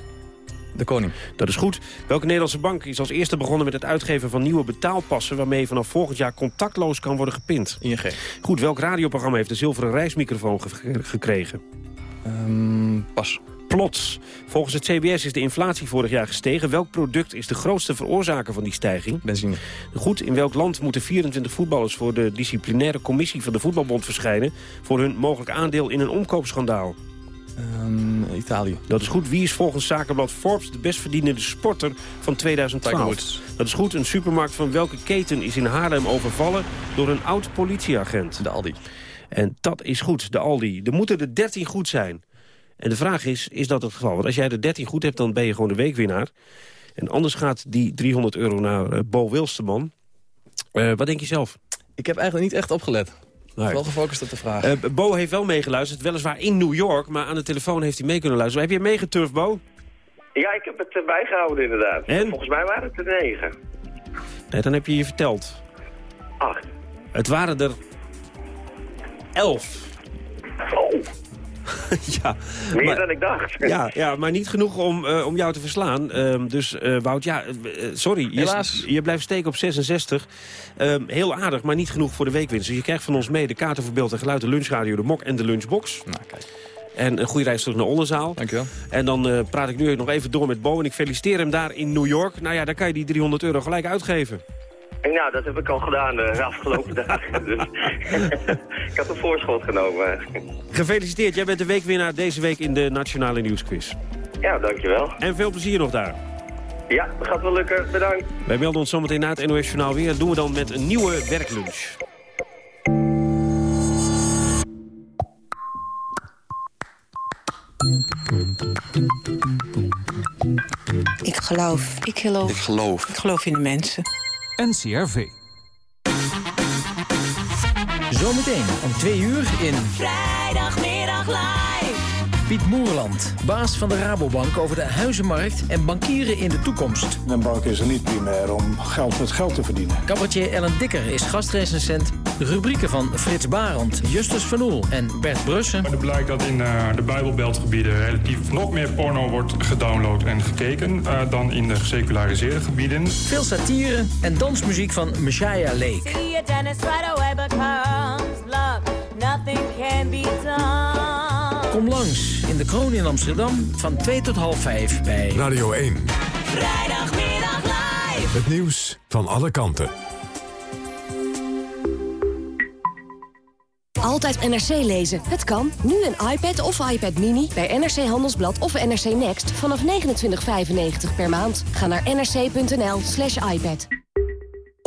Speaker 36: De koning.
Speaker 2: Dat is goed. Welke Nederlandse bank is als eerste begonnen met het uitgeven van nieuwe betaalpassen... waarmee je vanaf volgend jaar contactloos kan worden gepind?
Speaker 36: ING.
Speaker 2: Goed. Welk radioprogramma heeft de zilveren reismicrofoon ge gekregen?
Speaker 36: Um, pas.
Speaker 2: Plots. Volgens het CBS is de inflatie vorig jaar gestegen. Welk product is de grootste veroorzaker van die stijging?
Speaker 36: Benzine.
Speaker 2: Goed, in welk land moeten 24 voetballers voor de disciplinaire commissie van de voetbalbond verschijnen... voor hun mogelijk aandeel in een omkoopschandaal?
Speaker 36: Um, Italië.
Speaker 2: Dat is goed. Wie is volgens zakenblad Forbes de best verdienende sporter van 2012? Dat is goed. Een supermarkt van welke keten is in Haarlem overvallen door een oud politieagent?
Speaker 36: De Aldi.
Speaker 2: En dat is goed, de Aldi. Er moeten er 13 goed zijn. En de vraag is, is dat het geval? Want als jij er 13 goed hebt, dan ben je gewoon de weekwinnaar. En anders gaat die 300 euro naar uh, Bo Wilsterman. Uh, wat denk je zelf?
Speaker 36: Ik heb eigenlijk niet echt opgelet.
Speaker 2: Nee.
Speaker 36: Wel gefocust op de vraag.
Speaker 2: Uh, Bo heeft wel meegeluisterd, weliswaar in New York... maar aan de telefoon heeft hij mee kunnen luisteren. Heb je meegeturfd, Bo?
Speaker 39: Ja, ik heb het bijgehouden inderdaad.
Speaker 2: En?
Speaker 39: Volgens mij waren het er negen.
Speaker 2: Nee, dan heb je je verteld.
Speaker 39: Acht.
Speaker 2: Het waren er elf.
Speaker 39: Oh.
Speaker 2: ja,
Speaker 39: Meer
Speaker 2: maar,
Speaker 39: dan ik dacht.
Speaker 2: Ja, ja maar niet genoeg om, uh, om jou te verslaan. Uh, dus uh, Wout, ja, sorry.
Speaker 36: Helaas.
Speaker 2: Je, je blijft steken op 66. Ehm, heel aardig, maar niet genoeg voor de weekwinst. Dus je krijgt van ons mee de kaarten voor beeld en geluid, de lunchradio, de mok en de lunchbox.
Speaker 36: Nou, kijk.
Speaker 2: En een goede reis terug naar Oldenzaal.
Speaker 36: Dankjewel.
Speaker 2: En dan praat ik nu nog even door met Bo. En ik feliciteer hem daar in New York. Nou ja, daar kan je die 300 euro gelijk uitgeven.
Speaker 39: Nou, dat heb ik al gedaan de afgelopen dagen. Dus ik had een voorschot genomen.
Speaker 2: Gefeliciteerd, jij bent de weekwinnaar deze week in de Nationale Nieuwsquiz.
Speaker 39: Ja, dankjewel.
Speaker 2: En veel plezier nog daar.
Speaker 39: Ja, dat gaat wel lukken. Bedankt.
Speaker 2: Wij melden ons zometeen na het NOS Journaal weer. Dat doen we dan met een nieuwe werklunch.
Speaker 40: Ik geloof. Ik geloof.
Speaker 41: Ik geloof.
Speaker 40: Ik geloof in de mensen.
Speaker 42: NCRV.
Speaker 43: Zometeen om twee uur in...
Speaker 38: Vrijdagmiddag live.
Speaker 43: Piet Moerland, baas van de Rabobank over de huizenmarkt en bankieren in de toekomst.
Speaker 44: Een bank is er niet primair om geld met geld te verdienen.
Speaker 43: Cabaretier Ellen Dikker is gastrecensent. De rubrieken van Frits Barend, Justus Van Oel en Bert Brussen.
Speaker 45: Het blijkt dat in uh, de Bijbelbeltgebieden relatief nog meer porno wordt gedownload en gekeken uh, dan in de geseculariseerde gebieden.
Speaker 43: Veel satire en dansmuziek van Messiah Lake.
Speaker 38: See you, Dennis, right away becomes love. Nothing can be done.
Speaker 43: Kom langs in de Kroon in Amsterdam van 2 tot half 5 bij
Speaker 1: Radio 1.
Speaker 38: Vrijdagmiddag live.
Speaker 1: Het nieuws van alle kanten.
Speaker 46: Altijd NRC lezen. Het kan. Nu een iPad of iPad Mini bij NRC Handelsblad of NRC Next vanaf 29,95 per maand. Ga naar nrc.nl slash iPad.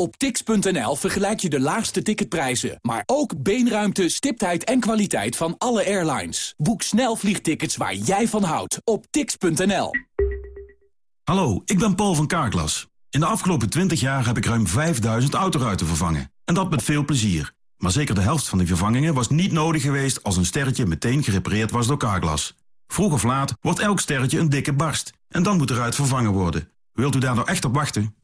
Speaker 47: Op tix.nl vergelijk je de laagste ticketprijzen, maar ook beenruimte, stiptheid en kwaliteit van alle airlines. Boek snel vliegtickets waar jij van houdt op tix.nl.
Speaker 48: Hallo, ik ben Paul van Carglass. In de afgelopen 20 jaar heb ik ruim 5000 autoruiten vervangen. En dat met veel plezier. Maar zeker de helft van die vervangingen was niet nodig geweest als een sterretje meteen gerepareerd was door Carglass. Vroeg of laat wordt elk sterretje een dikke barst. En dan moet de ruit vervangen worden. Wilt u daar nou echt op wachten?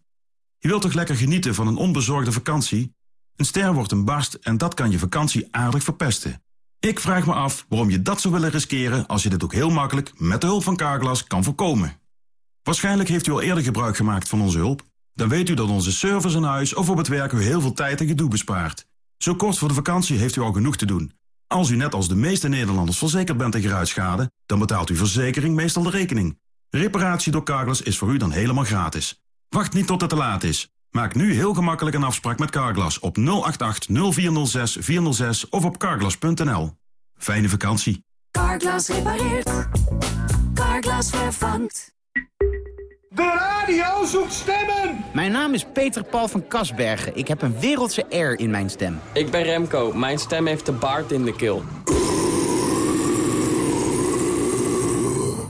Speaker 48: Je wilt toch lekker genieten van een onbezorgde vakantie? Een ster wordt een barst en dat kan je vakantie aardig verpesten. Ik vraag me af waarom je dat zou willen riskeren... als je dit ook heel makkelijk met de hulp van Carglass kan voorkomen. Waarschijnlijk heeft u al eerder gebruik gemaakt van onze hulp. Dan weet u dat onze service aan huis of op het werk u heel veel tijd en gedoe bespaart. Zo kort voor de vakantie heeft u al genoeg te doen. Als u net als de meeste Nederlanders verzekerd bent tegen ruitschade... dan betaalt uw verzekering meestal de rekening. Reparatie door Carglass is voor u dan helemaal gratis. Wacht niet tot het te laat is. Maak nu heel gemakkelijk een afspraak met Carglass op 088 0406 406 of op carglass.nl. Fijne vakantie.
Speaker 38: Carglass repareert. Carglass vervangt.
Speaker 49: De radio zoekt stemmen!
Speaker 50: Mijn naam is Peter Paul van Kasbergen. Ik heb een wereldse air in mijn stem.
Speaker 51: Ik ben Remco. Mijn stem heeft de baard in de keel.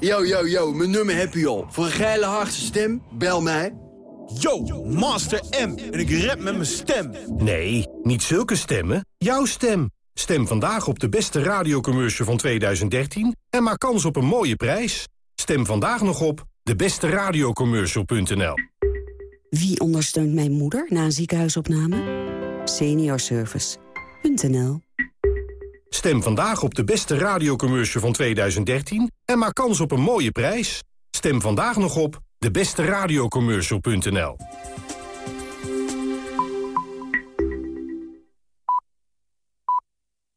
Speaker 52: Yo, yo, yo, mijn nummer heb je al. Voor een geile hardste stem, bel mij.
Speaker 53: Yo, Master M. En ik rap met mijn stem. Nee, niet zulke stemmen. Jouw stem. Stem vandaag op de beste radiocommercial van 2013 en maak kans op een mooie prijs. Stem vandaag nog op debesteradiocommercial.nl
Speaker 54: Wie ondersteunt mijn moeder na een ziekenhuisopname? Seniorservice.nl
Speaker 53: Stem vandaag op de beste radiocommercial van 2013 en maak kans op een mooie prijs. Stem vandaag nog op debesteradiocommercial.nl